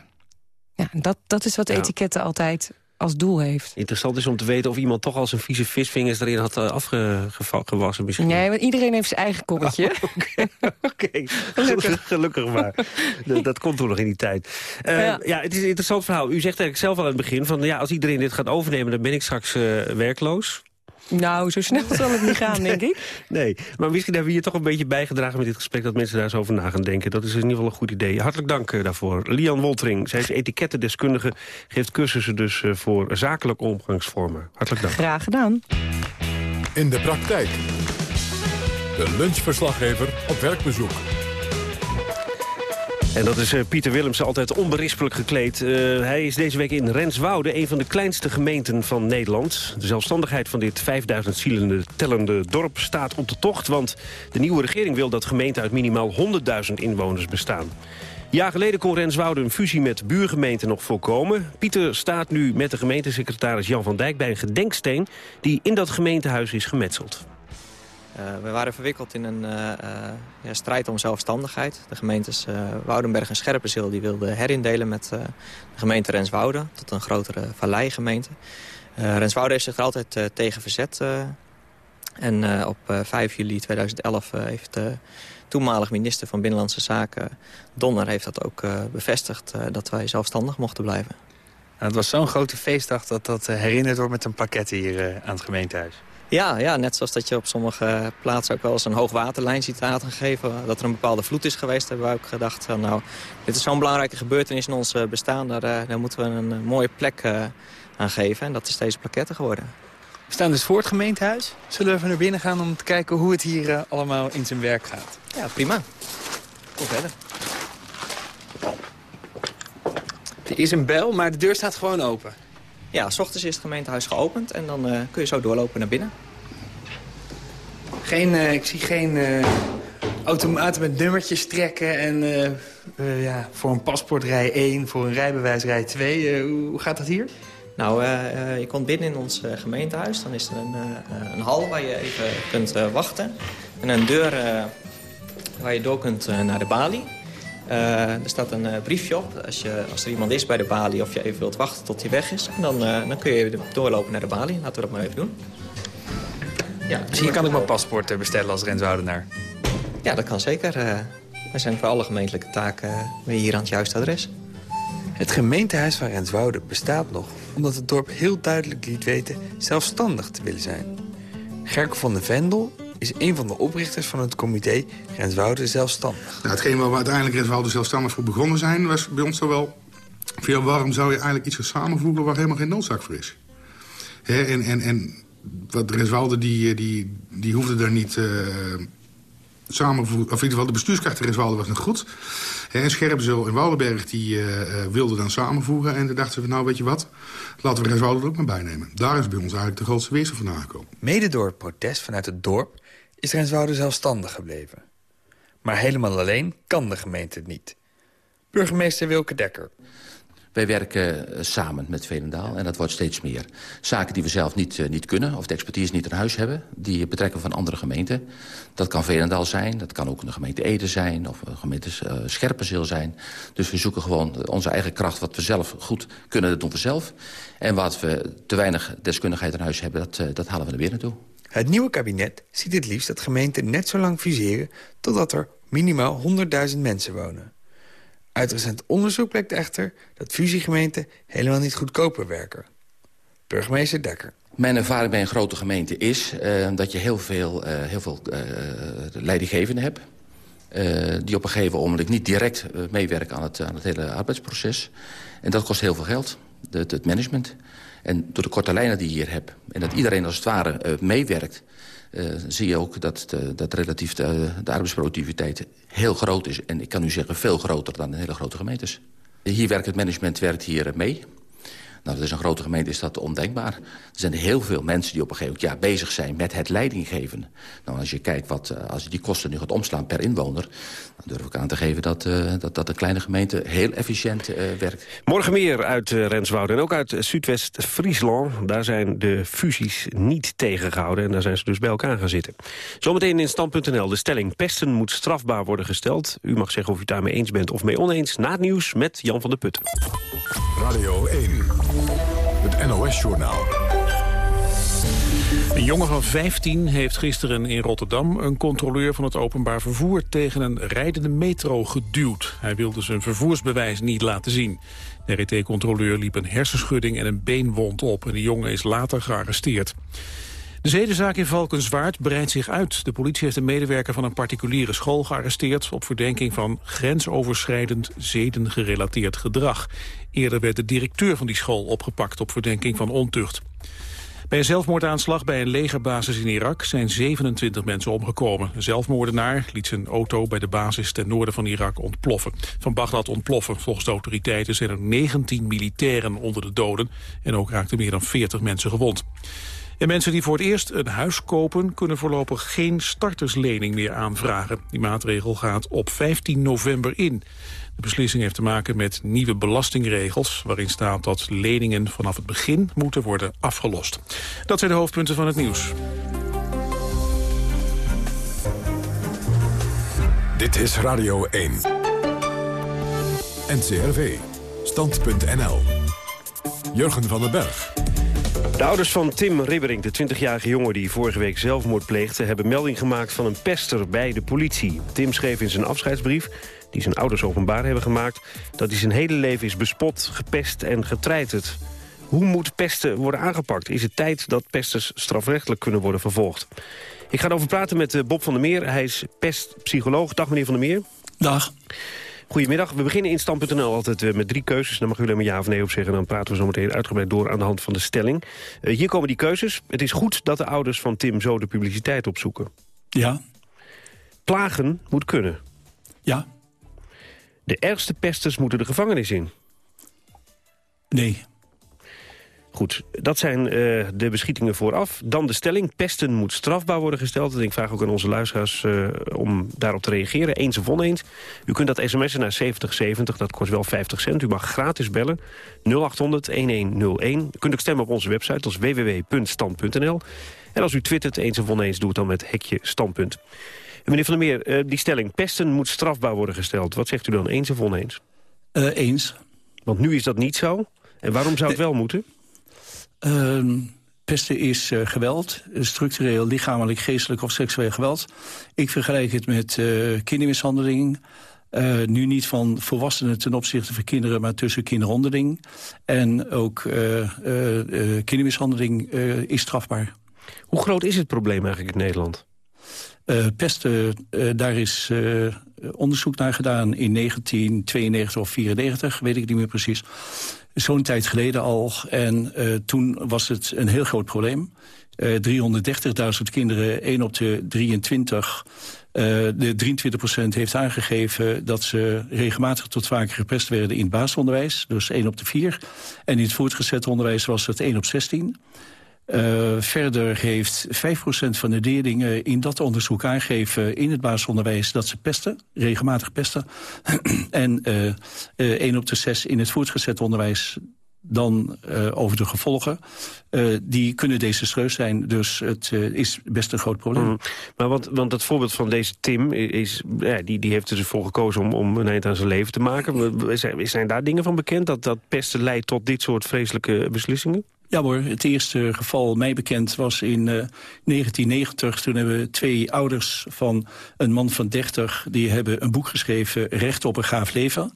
Ja, dat, dat is wat ja. etiketten altijd als doel heeft. Interessant is om te weten of iemand toch al zijn vieze visvingers erin had afgewassen misschien. Nee, want iedereen heeft zijn eigen kommetje. Oh, Oké, okay. gelukkig. gelukkig maar. dat, dat komt toen nog in die tijd. Uh, ja. ja. het is een interessant verhaal. U zegt eigenlijk zelf al aan het begin van ja, als iedereen dit gaat overnemen, dan ben ik straks uh, werkloos. Nou, zo snel zal het niet gaan, denk ik. Nee, maar misschien hebben we hier toch een beetje bijgedragen met dit gesprek... dat mensen daar eens over na gaan denken. Dat is in ieder geval een goed idee. Hartelijk dank uh, daarvoor. Lian Woltering, zij is etikettendeskundige... geeft cursussen dus uh, voor zakelijke omgangsvormen. Hartelijk dank. Graag gedaan. In de praktijk. De lunchverslaggever op werkbezoek. En dat is uh, Pieter Willemsen altijd onberispelijk gekleed. Uh, hij is deze week in Renswoude, een van de kleinste gemeenten van Nederland. De zelfstandigheid van dit 5000 zielende tellende dorp staat op de tocht... want de nieuwe regering wil dat gemeenten uit minimaal 100.000 inwoners bestaan. Jaar geleden kon Renswoude een fusie met buurgemeenten nog voorkomen. Pieter staat nu met de gemeentesecretaris Jan van Dijk bij een gedenksteen... die in dat gemeentehuis is gemetseld. Uh, we waren verwikkeld in een uh, uh, ja, strijd om zelfstandigheid. De gemeentes Woudenberg en Scherpenzeel die wilden herindelen met de gemeente Renswoude... tot een grotere valleigemeente. Renswoude heeft zich er altijd tegen verzet. en op 5 juli 2011 heeft de toenmalig minister van Binnenlandse Zaken... Donner heeft dat ook bevestigd dat wij zelfstandig mochten blijven. Nou, het was zo'n grote feestdag dat dat herinnerd wordt met een pakket hier aan het gemeentehuis. Ja, ja, net zoals dat je op sommige plaatsen ook wel eens een hoogwaterlijn ziet aangegeven. Dat er een bepaalde vloed is geweest, hebben we ook gedacht. Van, nou, dit is zo'n belangrijke gebeurtenis in ons bestaan. Daar, daar moeten we een mooie plek uh, aan geven. En dat is deze plaquette geworden. We staan dus voor het gemeentehuis. Zullen we even naar binnen gaan om te kijken hoe het hier allemaal in zijn werk gaat? Ja, prima. Kom verder. Er is een bel, maar de deur staat gewoon open. Ja, s ochtends is het gemeentehuis geopend en dan uh, kun je zo doorlopen naar binnen. Geen, uh, ik zie geen uh, automaten met nummertjes trekken en ja, voor een paspoort rij 1, voor een rijbewijs rij 2. hoe gaat dat hier? Nou, je komt binnen in ons gemeentehuis. Dan is er een, een hal waar je even kunt wachten. En een deur waar je door kunt naar de balie. Uh, er staat een uh, briefje op als, je, als er iemand is bij de balie of je even wilt wachten tot hij weg is. En dan, uh, dan kun je doorlopen naar de balie. Laten we dat maar even doen. Ja, dus hier kan ik mijn paspoort bestellen als Renswoudenaar? Ja, dat kan zeker. wij zijn voor alle gemeentelijke taken weer hier aan het juiste adres. Het gemeentehuis van Renswoude bestaat nog omdat het dorp heel duidelijk liet weten zelfstandig te willen zijn. Gerke van de Vendel is een van de oprichters van het comité Renswoude Zelfstandig. Nou, hetgeen waar we uiteindelijk Renswoude Zelfstandig voor begonnen zijn... was bij ons toch wel... Via waarom zou je eigenlijk iets gaan samenvoegen waar helemaal geen noodzaak voor is? He, en, en, en wat die, die, die hoefde daar niet... Uh, samenvoegen, of in ieder geval de bestuurskracht Renswoude was nog goed. En Scherpenzeel en Woudenberg die uh, wilden dan samenvoegen. En toen dachten we, nou weet je wat, laten we Renswoude er ook maar bij nemen. Daar is bij ons eigenlijk de grootste weerstand vandaan gekomen. Mede door het protest vanuit het dorp is Renswoude zelfstandig gebleven. Maar helemaal alleen kan de gemeente het niet. Burgemeester Wilke Dekker. Wij werken eh, samen met Velendaal en dat wordt steeds meer. Zaken die we zelf niet, uh, niet kunnen of de expertise niet in huis hebben... die betrekken van andere gemeenten. Dat kan Velendaal zijn, dat kan ook een gemeente Ede zijn... of een gemeente uh, Scherpenzeel zijn. Dus we zoeken gewoon onze eigen kracht. Wat we zelf goed kunnen, dat doen we zelf. En wat we te weinig deskundigheid in huis hebben, dat, dat halen we naar binnen toe. Het nieuwe kabinet ziet het liefst dat gemeenten net zo lang fuseren... totdat er minimaal 100.000 mensen wonen. Uit recent onderzoek blijkt echter dat fusiegemeenten helemaal niet goedkoper werken. Burgemeester Dekker. Mijn ervaring bij een grote gemeente is uh, dat je heel veel, uh, heel veel uh, leidinggevenden hebt... die op een gegeven moment niet direct meewerken aan het, aan het hele arbeidsproces. En dat kost heel veel geld, de, het management... En door de korte lijnen die je hier hebt... en dat iedereen als het ware uh, meewerkt... zie je ook dat, de, dat relatief de, de arbeidsproductiviteit heel groot is. En ik kan u zeggen veel groter dan in hele grote gemeentes. Hier werkt het management werkt hier mee. Nou, dat is een grote gemeente, is dat ondenkbaar. Er zijn heel veel mensen die op een gegeven moment ja, bezig zijn met het leidinggeven. Nou, als je kijkt wat, eh, als je die kosten nu gaat omslaan per inwoner... dan durf ik aan te geven dat, uh, dat, dat een kleine gemeente heel efficiënt uh, werkt. Morgen meer uit Renswoude en ook uit Zuidwest-Friesland. Daar zijn de fusies niet tegengehouden en daar zijn ze dus bij elkaar gaan zitten. Zometeen in Stand.nl de stelling pesten moet strafbaar worden gesteld. U mag zeggen of u het daarmee eens bent of mee oneens. Na het nieuws met Jan van der Putten. Radio 1. NOS-journaal. Een jongen van 15 heeft gisteren in Rotterdam een controleur van het openbaar vervoer tegen een rijdende metro geduwd. Hij wilde zijn vervoersbewijs niet laten zien. De RET-controleur liep een hersenschudding en een beenwond op en de jongen is later gearresteerd. De zedenzaak in Valkenswaard breidt zich uit. De politie heeft een medewerker van een particuliere school gearresteerd... op verdenking van grensoverschrijdend zedengerelateerd gedrag. Eerder werd de directeur van die school opgepakt op verdenking van ontucht. Bij een zelfmoordaanslag bij een legerbasis in Irak zijn 27 mensen omgekomen. Een zelfmoordenaar liet zijn auto bij de basis ten noorden van Irak ontploffen. Van Bagdad ontploffen. Volgens de autoriteiten zijn er 19 militairen onder de doden. En ook raakten meer dan 40 mensen gewond. En mensen die voor het eerst een huis kopen... kunnen voorlopig geen starterslening meer aanvragen. Die maatregel gaat op 15 november in. De beslissing heeft te maken met nieuwe belastingregels... waarin staat dat leningen vanaf het begin moeten worden afgelost. Dat zijn de hoofdpunten van het nieuws. Dit is Radio 1. NCRV. Stand.nl. Jurgen van den Berg. De ouders van Tim Ribbering, de 20-jarige jongen die vorige week zelfmoord pleegde... hebben melding gemaakt van een pester bij de politie. Tim schreef in zijn afscheidsbrief, die zijn ouders openbaar hebben gemaakt... dat hij zijn hele leven is bespot, gepest en getreiterd. Hoe moet pesten worden aangepakt? Is het tijd dat pesters strafrechtelijk kunnen worden vervolgd? Ik ga erover praten met eh, Bob van der Meer. Hij is pestpsycholoog. Dag meneer van der Meer. Dag. Goedemiddag. We beginnen in Stand.nl altijd eh, met drie keuzes. Dan mag u alleen maar ja of nee op zeggen. Dan praten we zo meteen uitgebreid door aan de hand van de stelling. Uh, hier komen die keuzes. Het is goed dat de ouders van Tim zo de publiciteit opzoeken. Ja. Plagen moet kunnen. Ja. De ergste pesters moeten de gevangenis in. Nee. Goed, dat zijn uh, de beschietingen vooraf. Dan de stelling, pesten moet strafbaar worden gesteld. En ik vraag ook aan onze luisteraars uh, om daarop te reageren. Eens of oneens. U kunt dat sms'en naar 7070, dat kost wel 50 cent. U mag gratis bellen, 0800-1101. U kunt ook stemmen op onze website, als www.stand.nl. En als u twittert eens of oneens, doe het dan met hekje standpunt. En meneer Van der Meer, uh, die stelling, pesten moet strafbaar worden gesteld. Wat zegt u dan, eens of oneens? eens. Want nu is dat niet zo. En waarom zou het wel moeten? Uh, pesten is uh, geweld, structureel, lichamelijk, geestelijk of seksueel geweld. Ik vergelijk het met uh, kindermishandeling. Uh, nu niet van volwassenen ten opzichte van kinderen, maar tussen kinderen onderling. En ook kindermishandeling is strafbaar. Hoe groot is het probleem eigenlijk in Nederland? pesten, daar is onderzoek naar gedaan in 1992 of 94, weet ik niet meer precies zo'n tijd geleden al. En uh, toen was het een heel groot probleem. Uh, 330.000 kinderen, 1 op de 23... Uh, de 23% heeft aangegeven dat ze regelmatig tot vaker gepest werden in het basisonderwijs. Dus 1 op de 4. En in het voortgezet onderwijs was het 1 op 16. Uh, verder heeft 5% van de leerlingen in dat onderzoek aangegeven... in het basisonderwijs dat ze pesten, regelmatig pesten. en uh, uh, 1 op de 6 in het voortgezet onderwijs dan over de gevolgen. Die kunnen desastreus zijn, dus het is best een groot probleem. Mm. Maar want, want dat voorbeeld van deze Tim, is, ja, die, die heeft er dus voor gekozen om, om een eind aan zijn leven te maken. Zijn, zijn daar dingen van bekend, dat, dat pesten leidt tot dit soort vreselijke beslissingen? Ja hoor, het eerste geval mij bekend was in uh, 1990. Toen hebben twee ouders van een man van 30... die hebben een boek geschreven, Recht op een gaaf leven.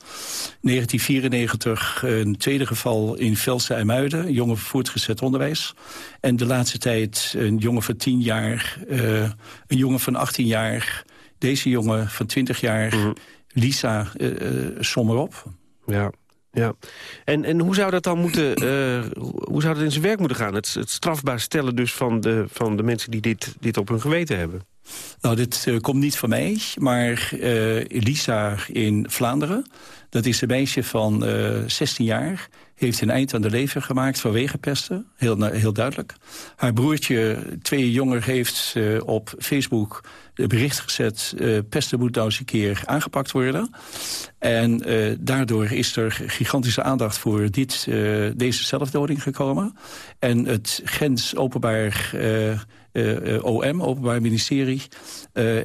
1994 een tweede geval in Velsen en Muiden. Jongen voortgezet onderwijs. En de laatste tijd een jongen van 10 jaar, uh, een jongen van 18 jaar... deze jongen van 20 jaar, mm. Lisa, uh, som erop. Ja, Ja, en, en hoe zou dat dan moeten, uh, hoe zou dat in zijn werk moeten gaan? Het, het strafbaar stellen dus van de, van de mensen die dit, dit op hun geweten hebben. Nou, dit uh, komt niet van mij, maar uh, Elisa in Vlaanderen... dat is een meisje van 16 jaar heeft een eind aan de leven gemaakt vanwege pesten. Heel, heel duidelijk. Haar broertje, twee jonger, heeft uh, op Facebook bericht gezet... Uh, pesten moet nou eens een keer aangepakt worden. En uh, daardoor is er gigantische aandacht voor dit, deze zelfdoding gekomen. En het Gens Openbaar... OM, Openbaar Ministerie,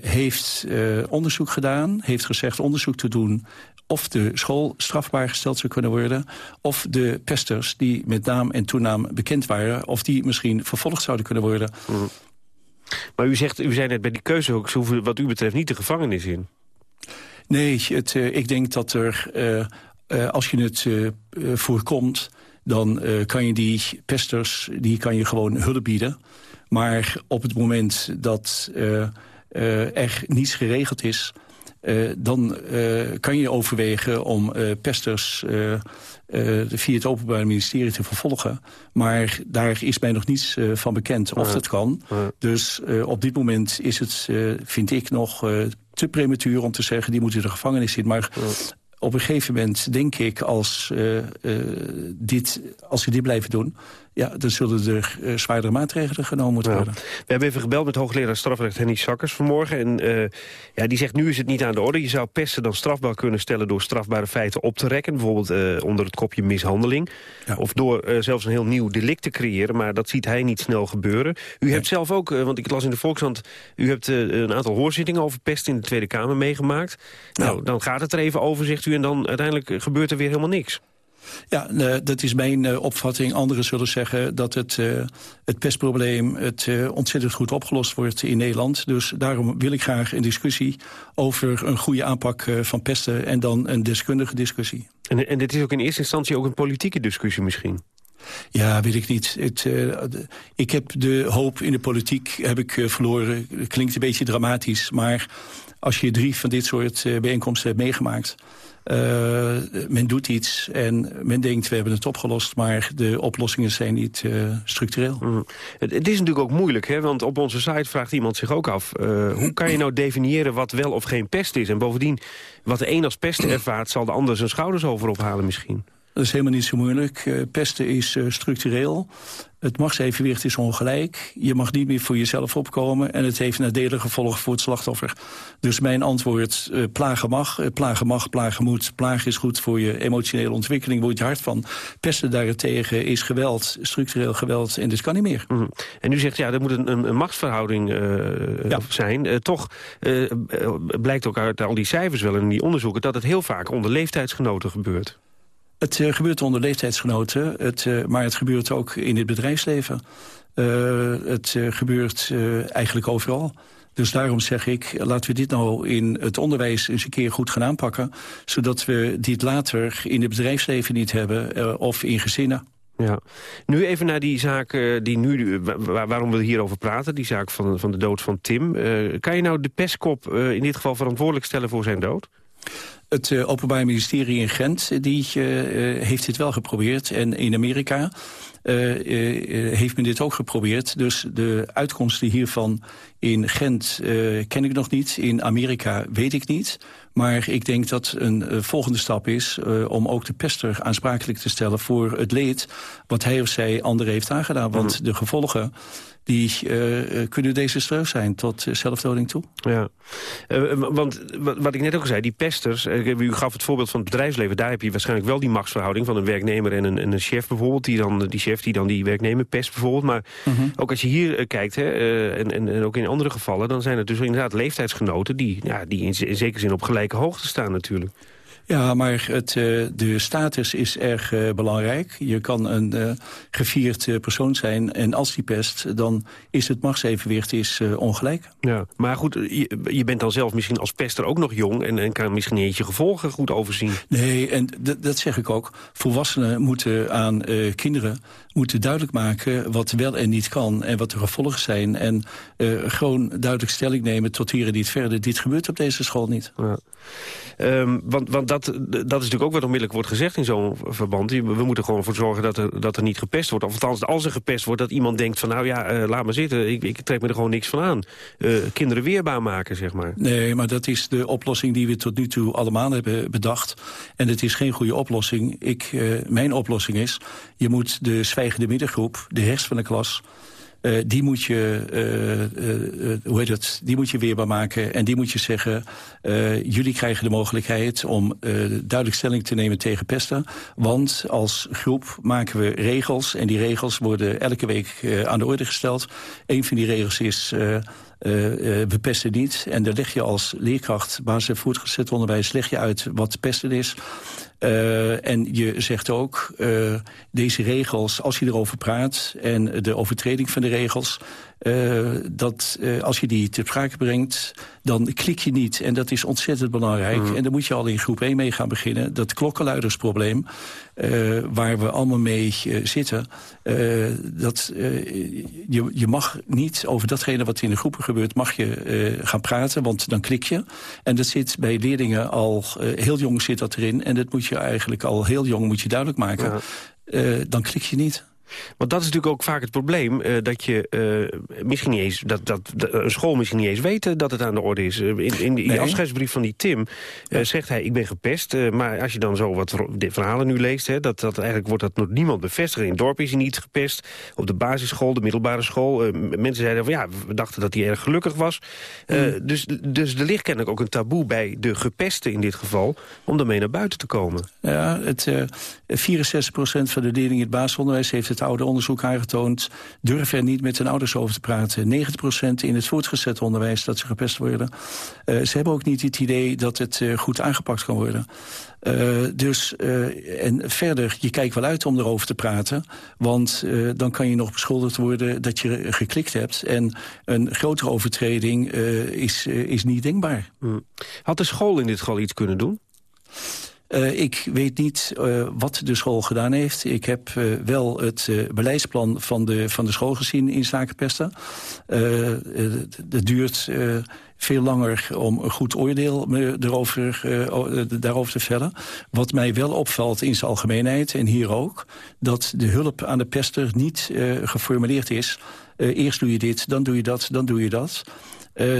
heeft onderzoek gedaan. Heeft gezegd onderzoek te doen of de school strafbaar gesteld zou kunnen worden... of de pesters die met naam en toenaam bekend waren... of die misschien vervolgd zouden kunnen worden. Mm. Maar u zegt, u zei net bij die keuze ook... ze hoeven wat u betreft niet de gevangenis in. Nee, het, uh, ik denk dat er, uh, uh, als je het voorkomt... dan kan je die pesters, die kan je gewoon hulp bieden. Maar op het moment dat er niets geregeld is... Uh, dan uh, kan je overwegen om uh, pesters via het Openbaar Ministerie te vervolgen. Maar daar is mij nog niets van bekend of dat kan. Dus op dit moment is het, vind ik, nog te prematuur om te zeggen... die moeten de gevangenis in. Maar op een gegeven moment denk ik, als, dit, als ze dit blijven doen ja, dan zullen er uh, zwaardere maatregelen genomen moeten worden. We hebben even gebeld met hoogleraar strafrecht Henny Sakkers vanmorgen. En uh, ja, die zegt, nu is het niet aan de orde. Je zou pesten dan strafbaar kunnen stellen door strafbare feiten op te rekken. Bijvoorbeeld uh, onder het kopje mishandeling. Ja. Of door zelfs een heel nieuw delict te creëren. Maar dat ziet hij niet snel gebeuren. U hebt zelf ook, want ik las in de Volkshand... u hebt een aantal hoorzittingen over pest in de Tweede Kamer meegemaakt. Nou, dan gaat het er even over, zegt u. En dan uiteindelijk gebeurt er weer helemaal niks. Ja, uh, dat is mijn uh, opvatting. Anderen zullen zeggen dat het, uh, het pestprobleem het, ontzettend goed opgelost wordt in Nederland. Dus daarom wil ik graag een discussie over een goede aanpak van pesten... en dan een deskundige discussie. En, en dit is ook in eerste instantie ook een politieke discussie misschien? Ja, weet ik niet. Het, uh, ik heb de hoop in de politiek heb ik, uh, verloren. Klinkt een beetje dramatisch, maar als je drie van dit soort uh, bijeenkomsten hebt meegemaakt... Uh, men doet iets en men denkt we hebben het opgelost... maar de oplossingen zijn niet uh, structureel. Mm. Het, is natuurlijk ook moeilijk, hè? want op onze site vraagt iemand zich ook af... Uh, hoe kan je nou definiëren wat wel of geen pest is? En bovendien, wat de een als pest ervaart... zal de ander zijn schouders over ophalen misschien. Dat is helemaal niet zo moeilijk. Uh, pesten is uh, structureel. Het machtsevenwicht is ongelijk. Je mag niet meer voor jezelf opkomen. En het heeft nadelige gevolgen voor het slachtoffer. Dus mijn antwoord, uh, plagen mag. plagen mag, plagen moet. Plagen is goed voor je emotionele ontwikkeling. Word je hard van. Pesten daarentegen is geweld, structureel geweld. En dit kan niet meer. Mm. En u zegt, ja, er moet een, een, machtsverhouding ja. zijn. toch blijkt ook uit al die cijfers wel en die onderzoeken... dat het heel vaak onder leeftijdsgenoten gebeurt. Het uh, gebeurt onder leeftijdsgenoten, het, uh, maar het gebeurt ook in het bedrijfsleven. Uh, het gebeurt eigenlijk overal. Dus daarom zeg ik, laten we dit nou in het onderwijs eens een keer goed gaan aanpakken. Zodat we dit later in het bedrijfsleven niet hebben of in gezinnen. Ja. Nu even naar die zaak die nu, waar, waarom we hierover praten. Die zaak van, van de dood van Tim. kan je nou de pestkop in dit geval verantwoordelijk stellen voor zijn dood? Het uh, Openbaar Ministerie in Gent die, uh, heeft dit wel geprobeerd. En in Amerika heeft men dit ook geprobeerd. Dus de uitkomsten hiervan in Gent ken ik nog niet. In Amerika weet ik niet. Maar ik denk dat een volgende stap is om ook de pester aansprakelijk te stellen... voor het leed wat hij of zij anderen heeft aangedaan. Want mhm. de gevolgen die uh, kunnen desastreus zijn tot zelfdoding toe. Ja, uh, want wat ik net ook al zei, die pesters... u gaf het voorbeeld van het bedrijfsleven... daar heb je waarschijnlijk wel die machtsverhouding van een werknemer en een, en een chef bijvoorbeeld... Die, dan, die chef die dan die werknemer pest bijvoorbeeld. Maar uh mhm. ook als je hier kijkt, hè, en, en, en, ook in andere gevallen... dan zijn het dus inderdaad leeftijdsgenoten... die, ja, die in, in zekere zin op gelijke hoogte staan natuurlijk. Ja, maar het, uh, de status is erg uh, belangrijk. Je kan een uh, gevierd persoon zijn en als die pest... dan is het machtsevenwicht is, ongelijk. Ja, maar goed, je, je, bent dan zelf misschien als pester ook nog jong... en, en kan misschien niet je gevolgen goed overzien. Nee, en dat zeg ik ook. Volwassenen moeten aan kinderen moeten duidelijk maken wat wel en niet kan... en wat de gevolgen zijn. En gewoon duidelijk stelling nemen tot hier en niet verder. Dit gebeurt op deze school niet. Ja. Um, want, want dat dat, is natuurlijk ook wat onmiddellijk wordt gezegd in zo'n verband. We moeten gewoon voor zorgen dat er, dat er niet gepest wordt. Of althans, als er gepest wordt, dat iemand denkt van... nou ja, laat maar zitten, ik, ik trek me er gewoon niks van aan. kinderen weerbaar maken, zeg maar. Nee, maar dat is de oplossing die we tot nu toe allemaal hebben bedacht. En het is geen goede oplossing. Ik, mijn oplossing is, je moet de zwijgende middengroep, de rest van de klas uh, die moet je, uh, hoe heet het, die moet je weerbaar maken. En die moet je zeggen, jullie krijgen de mogelijkheid om duidelijk stelling te nemen tegen pesten. Want als groep maken we regels en die regels worden elke week aan de orde gesteld. Een van die regels is... Uh, uh, we pesten niet. En dan leg je als leerkracht, basis- en voortgezet onderwijs... leg je uit wat pesten is. Uh, en je zegt ook, deze regels, als je erover praat... en de overtreding van de regels... Uh, dat uh, als je die ter sprake brengt, dan klik je niet. En dat is ontzettend belangrijk. Mm. En dan moet je al in groep 1 mee gaan beginnen. Dat klokkenluidersprobleem, uh, waar we allemaal mee zitten... dat, je, je mag niet over datgene wat in de groepen gebeurt... mag je gaan praten, want dan klik je. En dat zit bij leerlingen al... heel jong zit dat erin. En dat moet je eigenlijk al heel jong moet je duidelijk maken. Ja. dan klik je niet. Want dat is natuurlijk ook vaak het probleem. Uh, dat je uh, misschien niet eens, dat, dat, een school misschien niet eens weet dat het aan de orde is. in, in, in nee. de afscheidsbrief van die Tim zegt hij, ik ben gepest. maar als je dan zo wat verhalen nu leest, hè, dat, dat eigenlijk wordt dat nog niemand bevestigd. In het dorp is hij niet gepest. Op de basisschool, de middelbare school. mensen zeiden van ja, we dachten dat hij erg gelukkig was. Mm. dus, dus er ligt kennelijk ook een taboe bij de gepesten in dit geval, om ermee naar buiten te komen. Ja, het, 64% van de leerlingen in het basisonderwijs heeft het oude onderzoek aangetoond... durven er niet met hun ouders over te praten. 90% in het voortgezet onderwijs dat ze gepest worden. Uh, ze hebben ook niet het idee dat het uh, goed aangepakt kan worden. Uh, dus, en verder, je kijkt wel uit om erover te praten. Want dan kan je nog beschuldigd worden dat je geklikt hebt. En een grotere overtreding is, is niet denkbaar. Hmm. Had de school in dit geval iets kunnen doen? Uh, ik weet niet uh, wat de school gedaan heeft. Ik heb uh, wel het beleidsplan van de, van de school gezien in zaken pesten. Het duurt veel langer om een goed oordeel erover, daarover te vellen. Wat mij wel opvalt in zijn algemeenheid, en hier ook... dat de hulp aan de pester niet geformuleerd is. eerst doe je dit, dan doe je dat, dan doe je dat.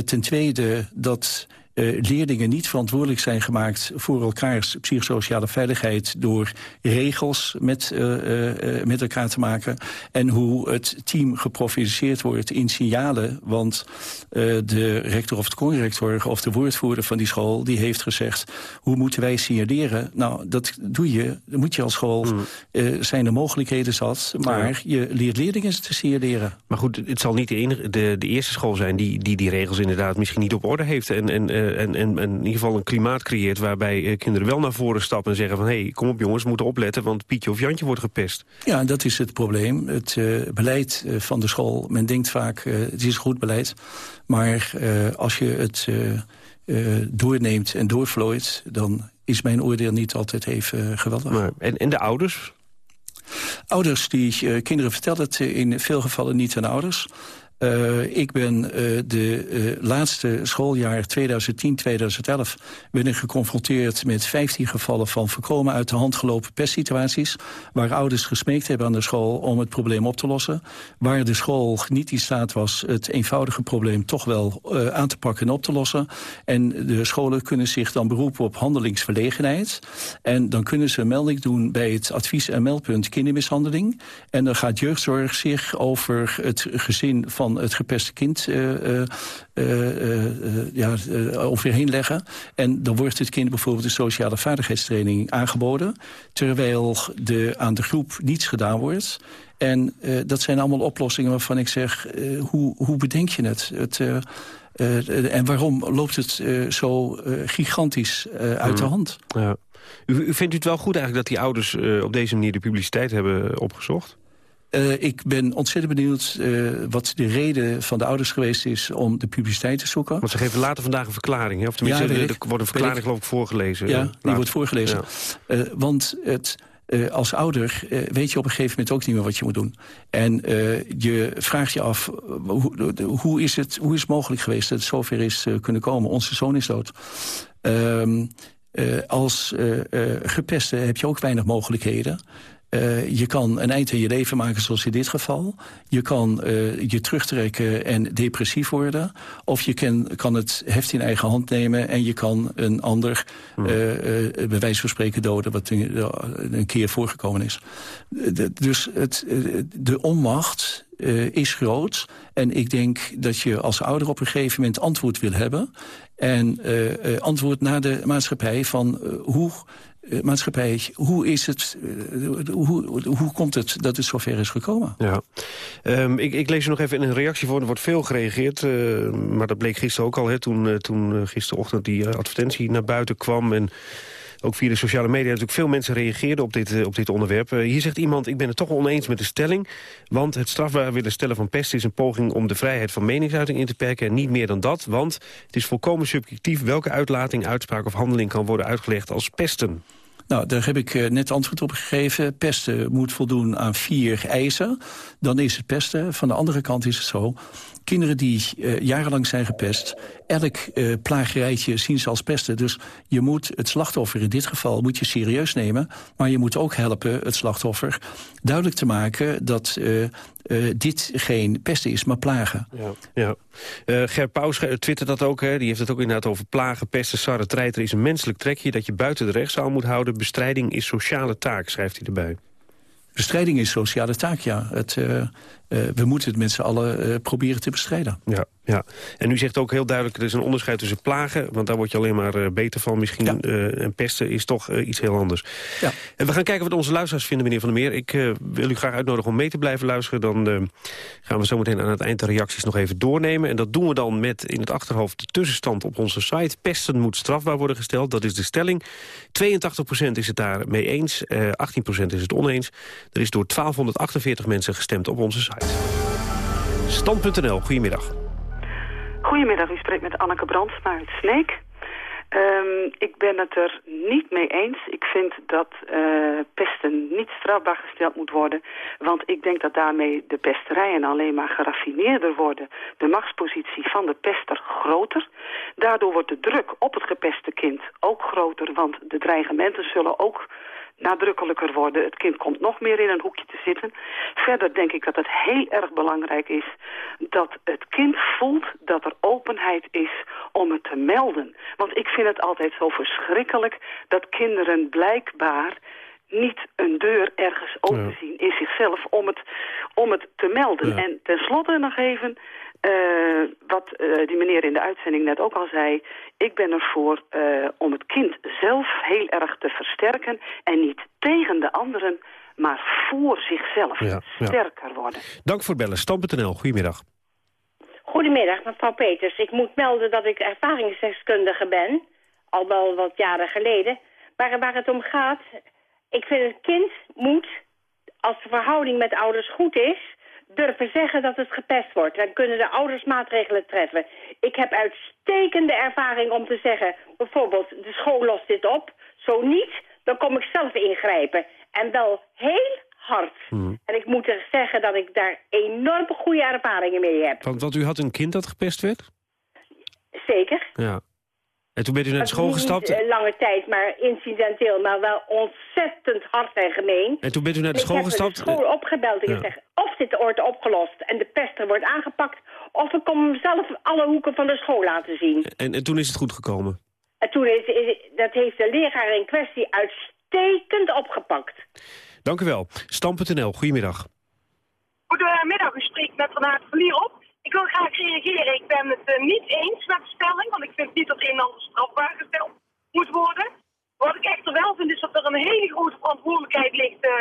ten tweede dat uh, leerlingen niet verantwoordelijk zijn gemaakt... voor elkaars psychosociale veiligheid... door regels met, uh, uh, met elkaar te maken. En hoe het team geproficeerd wordt in signalen. Want de rector of de conrector of de woordvoerder van die school... die heeft gezegd, hoe moeten wij signaleren? Nou, dat doe je, dat moet je als school. Mm. zijn er mogelijkheden zat, maar je leert leerlingen te signaleren. Maar goed, het zal niet de, enige, de, de eerste school zijn... die die, die regels inderdaad misschien niet op orde heeft... en, en en, en, en, in ieder geval een klimaat creëert... waarbij eh, kinderen wel naar voren stappen en zeggen van... hé, hey, kom op jongens, we moeten opletten, want Pietje of Jantje wordt gepest. Ja, dat is het probleem. Het uh, beleid van de school, men denkt vaak, uh, het is goed beleid. Maar als je het doorneemt en doorvlooit... dan is mijn oordeel niet altijd even geweldig. Maar, en, en de ouders? Ouders, die kinderen vertellen het in veel gevallen niet aan ouders. Uh, ik ben uh, de uh, laatste schooljaar 2010-2011 ben ik geconfronteerd met 15 gevallen van voorkomen uit de hand gelopen pestsituaties. Waar ouders gesmeekt hebben aan de school om het probleem op te lossen. Waar de school niet in staat was het eenvoudige probleem toch wel aan te pakken en op te lossen. En de scholen kunnen zich dan beroepen op handelingsverlegenheid. En dan kunnen ze melding doen bij het advies- en meldpunt kindermishandeling. En dan gaat jeugdzorg zich over het gezin van van het gepeste kind uh, uh, ja, over je heen leggen. En dan wordt het kind bijvoorbeeld de sociale vaardigheidstraining aangeboden... terwijl de, aan de groep niets gedaan wordt... En uh, dat zijn allemaal oplossingen waarvan ik zeg, uh, hoe, hoe bedenk je het? het uh, en waarom loopt het zo gigantisch uit de hand? Ja. U, u, vindt u het wel goed eigenlijk dat die ouders op deze manier de publiciteit hebben opgezocht? Uh, ik ben ontzettend benieuwd uh, wat de reden van de ouders geweest is om de publiciteit te zoeken. Want ze geven later vandaag een verklaring, hè? of tenminste, ja, er, er wordt een verklaring geloof ik voorgelezen. Ja, later. die wordt voorgelezen. Ja. Uh, want het, als ouder weet je op een gegeven moment ook niet meer wat je moet doen. En je vraagt je af, hoe, hoe, is het, hoe is het mogelijk geweest dat het zover is kunnen komen? Onze zoon is dood. Ehm, als gepeste heb je ook weinig mogelijkheden. Uh, je kan een eind in je leven maken, zoals in dit geval. Je kan uh, je terugtrekken en depressief worden. Of je kan, kan het heft in eigen hand nemen... en je kan een ander, uh, bij wijze van spreken, doden... wat een, een keer voorgekomen is. De, dus het, de onmacht is groot. En ik denk dat je als ouder op een gegeven moment antwoord wil hebben. En antwoord naar de maatschappij van hoe maatschappij, hoe is het, uh, hoe, hoe komt het dat het zover is gekomen? Ja. Um, ik, ik lees er nog even in een reactie voor, er wordt veel gereageerd, uh, maar dat bleek gisteren ook al, hè, toen, toen gisterochtend die advertentie naar buiten kwam en ook via de sociale media natuurlijk veel mensen reageerden op dit, op dit onderwerp. hier zegt iemand, ik ben het toch oneens met de stelling... want het strafbaar willen stellen van pest is een poging om de vrijheid van meningsuiting in te perken... en niet meer dan dat, want het is volkomen subjectief... welke uitlating, uitspraak of handeling kan worden uitgelegd als pesten. Nou, daar heb ik uh, net antwoord op gegeven. Pesten moet voldoen aan vier eisen. Dan is het pesten. Van de andere kant is het zo... kinderen die uh, jarenlang zijn gepest... elk uh, plagerijtje zien ze als pesten. Dus je moet het slachtoffer in dit geval moet je serieus nemen... maar je moet ook helpen het slachtoffer duidelijk te maken... dat uh, dit geen pesten is, maar plagen. Ja, ja. Uh, Ger Paus twittert dat ook. Hè. Die heeft het ook inderdaad over plagen, pesten, sarre, treiter is een menselijk trekje... dat je buiten de rechtszaal moet houden. Bestrijding is sociale taak, schrijft hij erbij. Bestrijding is sociale taak, ja. Het, uh, uh, we moeten het met z'n allen uh, proberen te bestrijden. Ja, ja. En u zegt ook heel duidelijk, er is een onderscheid tussen plagen... want daar word je alleen maar uh, beter van misschien. Ja. en pesten is toch iets heel anders. Ja. En we gaan kijken wat onze luisteraars vinden, meneer Van der Meer. Ik wil u graag uitnodigen om mee te blijven luisteren. Dan gaan we zometeen aan het eind de reacties nog even doornemen. En dat doen we dan met in het achterhoofd de tussenstand op onze site. Pesten moet strafbaar worden gesteld, dat is de stelling. 82% is het daar mee eens, 18% is het oneens. Er is door 1248 mensen gestemd op onze site. Stand.nl, goedemiddag. Goedemiddag, u spreekt met Anneke Brandsma uit Sneek. Um, ik ben het er niet mee eens. Ik vind dat uh, pesten niet strafbaar gesteld moet worden. Want ik denk dat daarmee de pesterijen alleen maar geraffineerder worden. De machtspositie van de pester groter. Daardoor wordt de druk op het gepeste kind ook groter. Want de dreigementen zullen ook nadrukkelijker worden. Het kind komt nog meer in een hoekje te zitten. Verder denk ik dat het heel erg belangrijk is dat het kind voelt dat er openheid is om het te melden. Want ik vind het altijd zo verschrikkelijk dat kinderen blijkbaar niet een deur ergens open zien in zichzelf om het, om het te melden. Ja. En tenslotte nog even, uh, wat uh, die meneer in de uitzending net ook al zei... ik ben ervoor uh, om het kind zelf heel erg te versterken... en niet tegen de anderen, maar voor zichzelf ja, sterker ja. worden. Dank voor het bellen. Stam.nl, goedemiddag. Goedemiddag, mevrouw Peters. Ik moet melden dat ik ervaringsdeskundige ben. Al wel wat jaren geleden. Maar waar het om gaat... ik vind het kind moet, als de verhouding met ouders goed is durven zeggen dat het gepest wordt. Dan kunnen de ouders maatregelen treffen. Ik heb uitstekende ervaring om te zeggen... bijvoorbeeld, de school lost dit op. Zo niet, dan kom ik zelf ingrijpen. En wel heel hard. Hmm. En ik moet er zeggen dat ik daar enorm goede ervaringen mee heb. Want, want u had een kind dat gepest werd? Zeker. Ja. En toen bent u naar de school gestapt? Niet, uh, lange tijd, maar incidenteel, maar wel ontzettend hard en gemeen. En toen bent u naar de school gestapt? Ik heb de school opgebeld en ja. gezegd, of dit wordt opgelost en de pester wordt aangepakt... of ik kom zelf alle hoeken van de school laten zien. En, en toen is het goed gekomen? En toen is, is, dat heeft de leraar in kwestie uitstekend opgepakt. Dank u wel. Stam.nl, goedemiddag. Goedemiddag, u spreekt met Renate Verlier op. Ik wil graag reageren. Ik ben het uh, niet eens met de stelling, want ik vind niet dat een en ander strafbaar gesteld moet worden. Wat ik echter wel vind is dat er een hele grote verantwoordelijkheid ligt uh,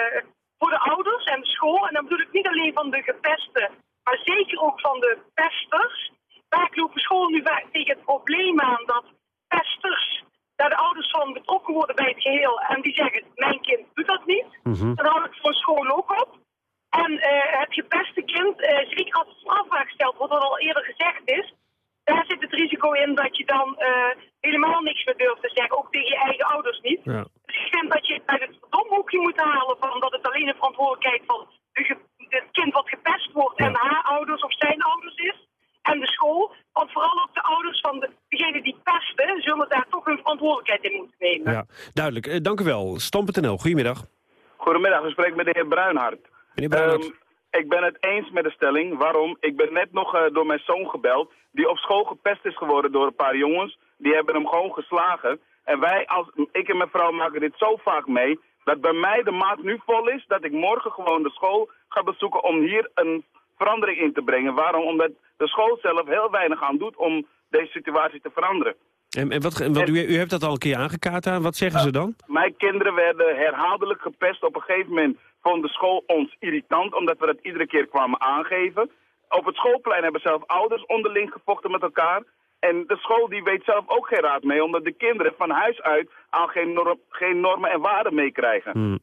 voor de ouders en de school. En dan bedoel ik niet alleen van de gepesten, maar zeker ook van de pesters. Vaak lopen school nu tegen het probleem aan dat pesters daar de ouders van betrokken worden bij het geheel. En die zeggen, mijn kind doet dat niet. Mm -hmm. Dan hou ik voor school ook op. En uh, het gepeste kind, uh, zeker als het strafbaar gesteld wordt, wat al eerder gezegd is, daar zit het risico in dat je dan uh, helemaal niks meer durft te zeggen, ook tegen je eigen ouders niet. Ja. Dus ik vind dat je het uit het verdomhoekje moet halen van dat het alleen een verantwoordelijkheid van de het kind wat gepest wordt ja. en haar ouders of zijn ouders is. En de school, want vooral ook de ouders van de, degene die pesten, zullen daar toch hun verantwoordelijkheid in moeten nemen. Ja, duidelijk. Eh, dank u wel. Stam.nl, goedemiddag. Goedemiddag, we spreken met de heer Bruinhart. Ehm, ik ben het eens met de stelling. Waarom? Ik ben net nog eh, door mijn zoon gebeld, die op school gepest is geworden door een paar jongens. Die hebben hem gewoon geslagen. En wij, als, ik en mijn vrouw maken dit zo vaak mee, dat bij mij de maat nu vol is, dat ik morgen gewoon de school ga bezoeken om hier een verandering in te brengen. Waarom? Omdat de school zelf heel weinig aan doet om deze situatie te veranderen. En, en wat, en wat, u, u hebt dat al een keer aangekaart aan. Wat zeggen ze dan? Mijn kinderen werden herhaaldelijk gepest. Op een gegeven moment vond de school ons irritant, omdat we dat iedere keer kwamen aangeven. Op het schoolplein hebben zelf ouders onderling gevochten met elkaar. En de school die weet zelf ook geen raad mee, omdat de kinderen van huis uit al geen, norm, geen normen en waarden meekrijgen. Hmm.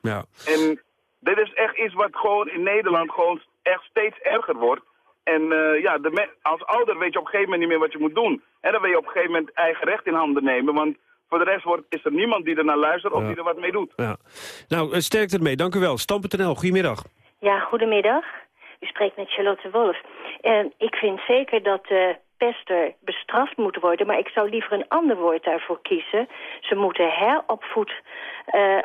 Ja. En dit is echt iets wat gewoon in Nederland gewoon echt steeds erger wordt. En uh, ja, de me als ouder weet je op een gegeven moment niet meer wat je moet doen. En dan wil je op een gegeven moment eigen recht in handen nemen. Want voor de rest wordt, is er niemand die er naar luistert of Ja. die er wat mee doet. Ja. Nou, eh, sterkte ermee. Dank u wel. Stam.nl, goedemiddag. Ja, goedemiddag. U spreekt met Charlotte Wolf. Eh, ik vind zeker dat de pester bestraft moet worden... maar ik zou liever een ander woord daarvoor kiezen. Ze moeten heropvoed eh,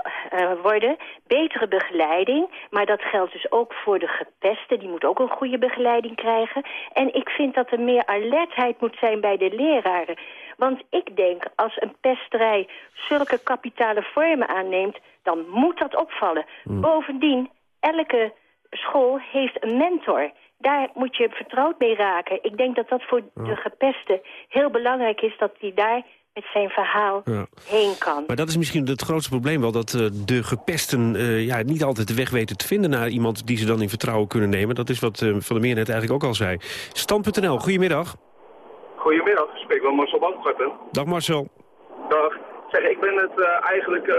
worden. Betere begeleiding, maar dat geldt dus ook voor de gepeste. Die moet ook een goede begeleiding krijgen. En ik vind dat er meer alertheid moet zijn bij de leraren. Want ik denk, als een pesterij zulke kapitale vormen aanneemt... dan moet dat opvallen. Bovendien, elke school heeft een mentor. Daar moet je vertrouwd mee raken. Ik denk dat dat voor de gepeste heel belangrijk is... dat hij daar met zijn verhaal Ja. heen kan. Maar dat is misschien het grootste probleem wel... dat eh, de gepesten eh, ja, niet altijd de weg weten te vinden... naar iemand die ze dan in vertrouwen kunnen nemen. Dat is wat eh, Van der Meer net eigenlijk ook al zei. Stand.nl, goedemiddag. Goedemiddag, ik spreek wel Marcel Baumgarten. Dag Marcel. Zeg, ik ben het eh, eigenlijk eh,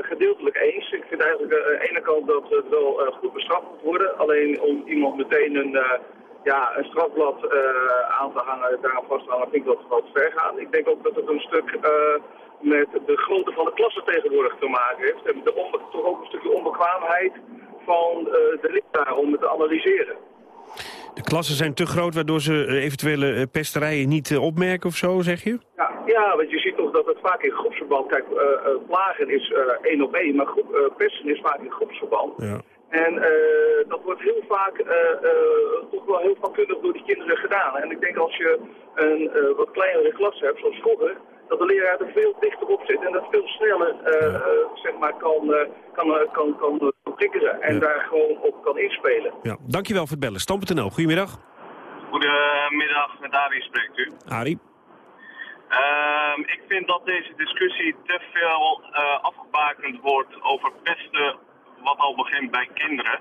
gedeeltelijk eens. Ik vind eigenlijk eh, aan de ene kant dat het wel goed bestraft moet worden. Alleen om iemand meteen een, ja, een strafblad aan te hangen, daaraan vast te hangen, vind ik dat wat ver gaat. Ik denk ook dat het een stuk met de grootte van de klasse tegenwoordig te maken heeft. En de toch ook een stukje onbekwaamheid van de leraar om het te analyseren. De klassen zijn te groot waardoor ze eh, eventuele eh, pesterijen niet eh, opmerken of zo, zeg je? Ja, ja, want je ziet toch dat het vaak in groepsverband, kijk, plagen is één op één, maar groep, pesten is vaak in groepsverband. Ja. En dat wordt heel vaak eh, toch wel heel vakkundig door die kinderen gedaan. En ik denk als je een wat kleinere klas hebt, zoals vroeger, dat de leraar er veel dichter op zit en dat veel sneller zeg maar kan, kan, kan, kan, kan triggeren en daar gewoon op kan inspelen. Ja. Dankjewel voor het bellen. Stam.nl, goedemiddag. Goedemiddag, met Arie spreekt u. Arie. Ehm, ik vind dat deze discussie te veel eh, afgebakend wordt over pesten wat al begint bij kinderen.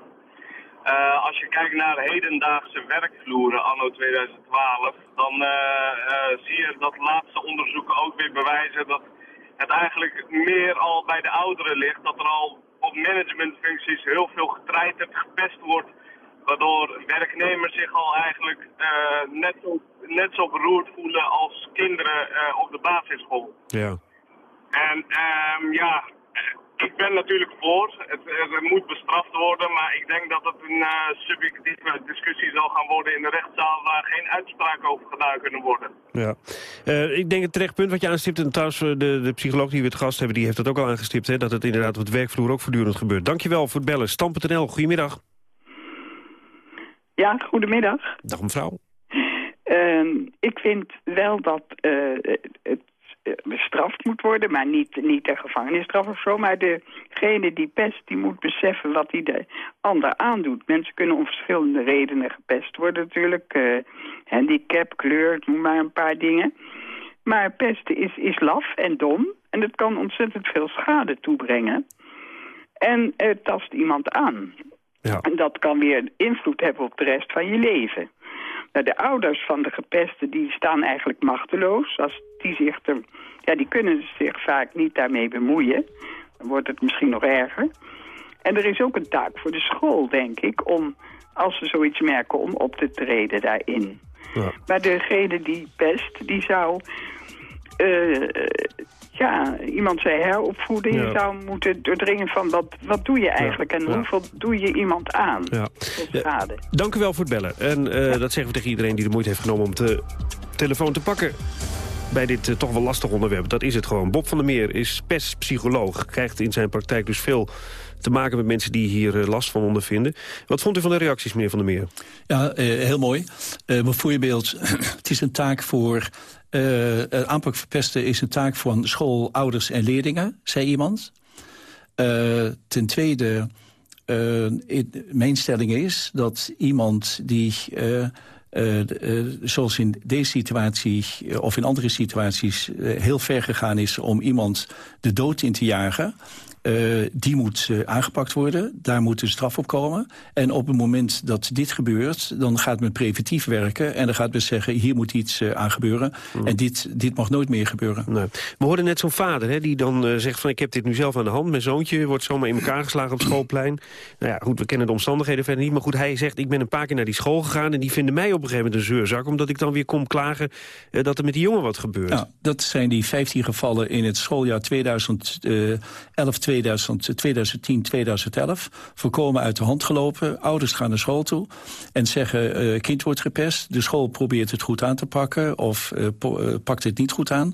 Eh, als je kijkt naar hedendaagse werkvloeren anno 2012, dan eh, eh, zie je dat laatste onderzoeken ook weer bewijzen dat het eigenlijk meer al bij de ouderen ligt. Dat er al op managementfuncties heel veel getreiterd, gepest wordt. Waardoor werknemers zich al eigenlijk eh, net, zo, net zo beroerd voelen als kinderen eh, op de basisschool. Ja. En ehm, ja, ik ben natuurlijk voor. Het, het moet bestraft worden, maar ik denk dat het een eh, subjectieve discussie zal gaan worden in de rechtszaal waar geen uitspraak over gedaan kunnen worden. Ja. Eh, ik denk het terecht punt wat je aanstipt, en trouwens eh, de, de psycholoog die we het gast hebben, die heeft dat ook al aangestipt, hè, dat het inderdaad op het werkvloer ook voortdurend gebeurt. Dankjewel voor het bellen. Stam.nl, goedemiddag. Ja, goedemiddag. Dag mevrouw. Ehm, ik vind wel dat eh, het bestraft moet worden, maar niet, niet de gevangenisstraf of zo. Maar degene die pest, die moet beseffen wat hij de ander aandoet. Mensen kunnen om verschillende redenen gepest worden natuurlijk. eh, handicap, kleur, noem maar een paar dingen. Maar pesten is, is laf en dom. En het kan ontzettend veel schade toebrengen. En het tast iemand aan. En dat kan weer invloed hebben op de rest van je leven. Nou, de ouders van de gepesten die staan eigenlijk machteloos. Als die, zich er, ja, die kunnen zich vaak niet daarmee bemoeien. Dan wordt het misschien nog erger. En er is ook een taak voor de school, denk ik, om, als ze zoiets merken, om op te treden daarin. Maar degene die pest, die zou... eh, ja, iemand zei heropvoeden. Je Ja. zou moeten doordringen van wat, wat doe je eigenlijk en ja. hoeveel doe je iemand aan? Ja. Schade. Dank u wel voor het bellen. En eh, dat zeggen we tegen iedereen die de moeite heeft genomen om de telefoon te pakken. bij dit eh, toch wel lastig onderwerp. Dat is het gewoon. Bob van der Meer is pestpsycholoog. Krijgt in zijn praktijk dus veel te maken met mensen die hier last van ondervinden. Wat vond u van de reacties, meneer Van der Meer? Ja, heel mooi. bijvoorbeeld, het is een taak voor... aanpak verpesten is een taak van school, ouders en leerlingen, zei iemand. ten tweede, mijn stelling is dat iemand die uh, uh, zoals in deze situatie of in andere situaties heel ver gegaan is om iemand de dood in te jagen. Uh, die moet uh, aangepakt worden. Daar moet een straf op komen. En op het moment dat dit gebeurt, dan gaat men preventief werken. En dan gaat men zeggen, hier moet iets uh, aan gebeuren. Mm. En dit, dit mag nooit meer gebeuren. Nee. We hoorden net zo'n vader hè, die dan zegt van... ik heb dit nu zelf aan de hand. Mijn zoontje wordt zomaar in elkaar geslagen op het schoolplein. Nou ja, goed, we kennen de omstandigheden verder niet. Maar goed, hij zegt, ik ben een paar keer naar die school gegaan... en die vinden mij op een gegeven moment een zeurzak... omdat ik dan weer kom klagen dat er met die jongen wat gebeurt. Ja, dat zijn die 15 gevallen in het schooljaar 2011 2010, 2011... voorkomen uit de hand gelopen. Ouders gaan naar school toe en zeggen... Uh, kind wordt gepest, de school probeert het goed aan te pakken... of uh, pakt het niet goed aan.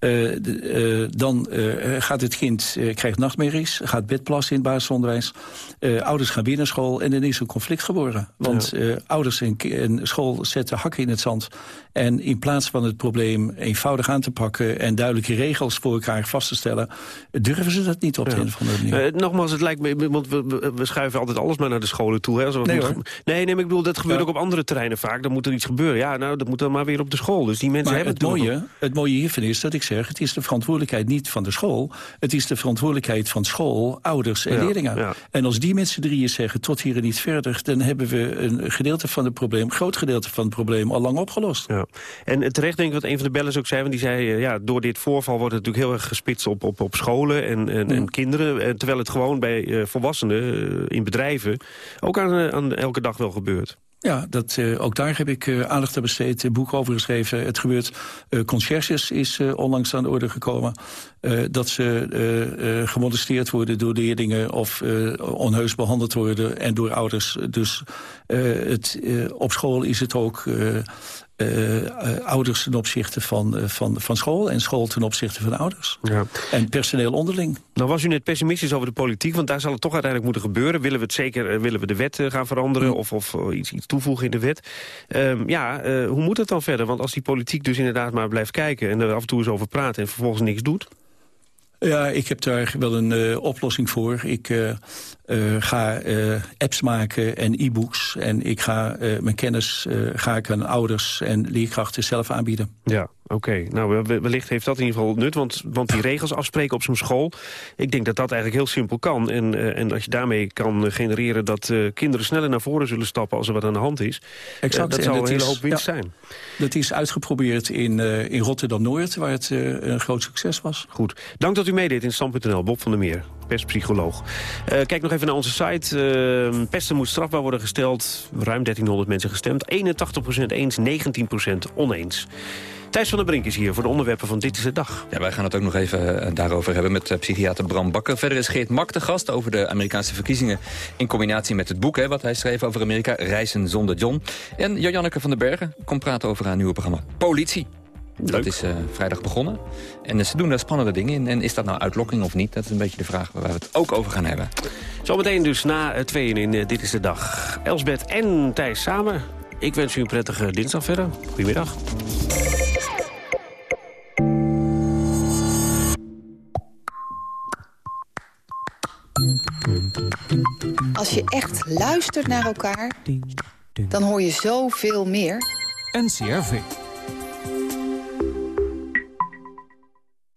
Uh, uh, dan uh, gaat het kind, krijgt nachtmerries, gaat bedplassen in het basisonderwijs. ouders gaan weer naar school en dan is een conflict geboren. Want ja. ouders en, en, school zetten hakken in het zand. En in plaats van het probleem eenvoudig aan te pakken... en duidelijke regels voor elkaar vast te stellen... durven ze dat niet op de ja. een of andere manier. nogmaals, het lijkt me, want we, we, schuiven altijd alles maar naar de scholen toe. Hè, nee, moet, nee, nee, ik bedoel, dat gebeurt ook op andere terreinen vaak. Dan moet er iets gebeuren. Ja, nou, dat moet dan maar weer op de school. Dus die mensen maar hebben het mooie, het mooie hiervan is dat ik het is de verantwoordelijkheid niet van de school. Het is de verantwoordelijkheid van school, ouders en ja, leerlingen. Ja. En als die met z'n drieën zeggen, tot hier en niet verder... dan hebben we een gedeelte van het probleem, een groot gedeelte van het probleem... al lang opgelost. Ja. En terecht denk ik wat een van de bellers ook zei... want die zei, ja, door dit voorval wordt het natuurlijk heel erg gespitst op, op, op scholen en, en, mm. en kinderen... terwijl het gewoon bij uh, volwassenen uh, in bedrijven... ook aan, aan elke dag wel gebeurt. Ja, dat, uh, ook daar heb ik uh, aandacht aan besteed, een boek over geschreven. Het gebeurt, uh, is onlangs aan de orde gekomen. dat ze gemolesteerd worden door leerlingen of onheus behandeld worden en door ouders. Dus het, op school is het ook ouders ten opzichte van, uh, van, van school... en school ten opzichte van ouders. Ja. En personeel onderling. Nou was u net pessimistisch over de politiek... want daar zal het toch uiteindelijk moeten gebeuren. Willen we het zeker willen we de wet gaan veranderen... Mm. of, of iets, iets toevoegen in de wet? Um, ja, hoe moet het dan verder? Want als die politiek dus inderdaad maar blijft kijken... en er af en toe eens over praat en vervolgens niks doet... Ja, ik heb daar wel een uh, oplossing voor. Ik uh, uh, ga apps maken en e-books. En ik ga mijn kennis ga ik aan ouders en leerkrachten zelf aanbieden. Ja, Oké, okay. nou wellicht heeft dat in ieder geval nut, want, want die regels afspreken op zo'n school... ik denk dat dat eigenlijk heel simpel kan. En, uh, en als je daarmee kan genereren dat uh, kinderen sneller naar voren zullen stappen... als er wat aan de hand is, exact. Uh, dat zal een hele hoop winst ja, zijn. Dat is uitgeprobeerd in, in Rotterdam-Noord, waar het een groot succes was. Goed, dank dat u meedeed in Stand.nl, Bob van der Meer, pestpsycholoog. kijk nog even naar onze site. pesten moet strafbaar worden gesteld, ruim 1300 mensen gestemd. 81% eens, 19% oneens. Thijs van der Brink is hier voor de onderwerpen van Dit is de Dag. Ja, wij gaan het ook nog even uh, daarover hebben met psychiater Bram Bakker. Verder is Geert Mak de gast over de Amerikaanse verkiezingen... in combinatie met het boek hè, wat hij schreef over Amerika, Reizen zonder John. En Janneke van den Bergen komt praten over haar nieuwe programma Politie. Leuk. Dat is uh, vrijdag begonnen. En ze doen daar spannende dingen in. En is dat nou uitlokking of niet? Dat is een beetje de vraag waar we het ook over gaan hebben. Zometeen dus na tweeën in Dit is de Dag. Elsbeth en Thijs samen. Ik wens u een prettige dinsdag verder. Goedemiddag. Als je echt luistert naar elkaar, dan hoor je zoveel meer. NCRV.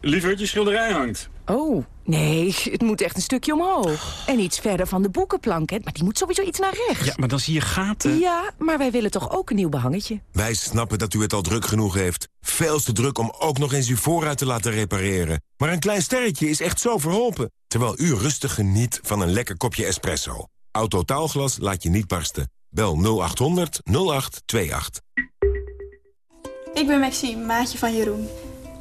Lieverd, je schilderij hangt. Oh, nee, het moet echt een stukje omhoog. En iets verder van de boekenplank, hè? maar die moet sowieso iets naar rechts. Ja, maar dan zie je gaten. Ja, maar wij willen toch ook een nieuw behangetje? Wij snappen dat u het al druk genoeg heeft. Veel te druk om ook nog eens uw voorruit te laten repareren. Maar een klein sterretje is echt zo verholpen. Terwijl u rustig geniet van een lekker kopje espresso. Autotaalglas laat je niet barsten. Bel 0800 0828. Ik ben Maxime, maatje van Jeroen.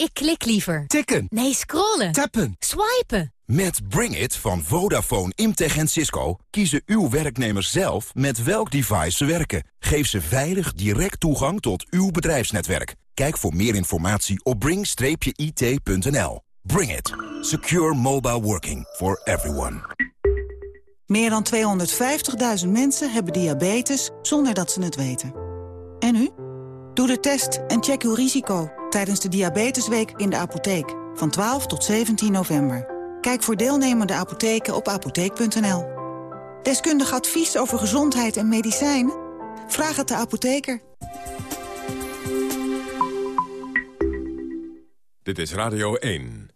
Ik klik liever. Tikken. Nee, scrollen. Tappen. Swipen. Met Bring It van Vodafone, Imtech en Cisco kiezen uw werknemers zelf met welk device ze werken. Geef ze veilig direct toegang tot uw bedrijfsnetwerk. Kijk voor meer informatie op bring-it.nl. Bring It. Secure mobile working for everyone. Meer dan 250.000 mensen hebben diabetes zonder dat ze het weten. En u? Doe de test en check uw risico tijdens de Diabetesweek in de apotheek. Van 12 tot 17 november. Kijk voor deelnemende apotheken op apotheek.nl. Deskundig advies over gezondheid en medicijnen? Vraag het de apotheker. Dit is Radio 1.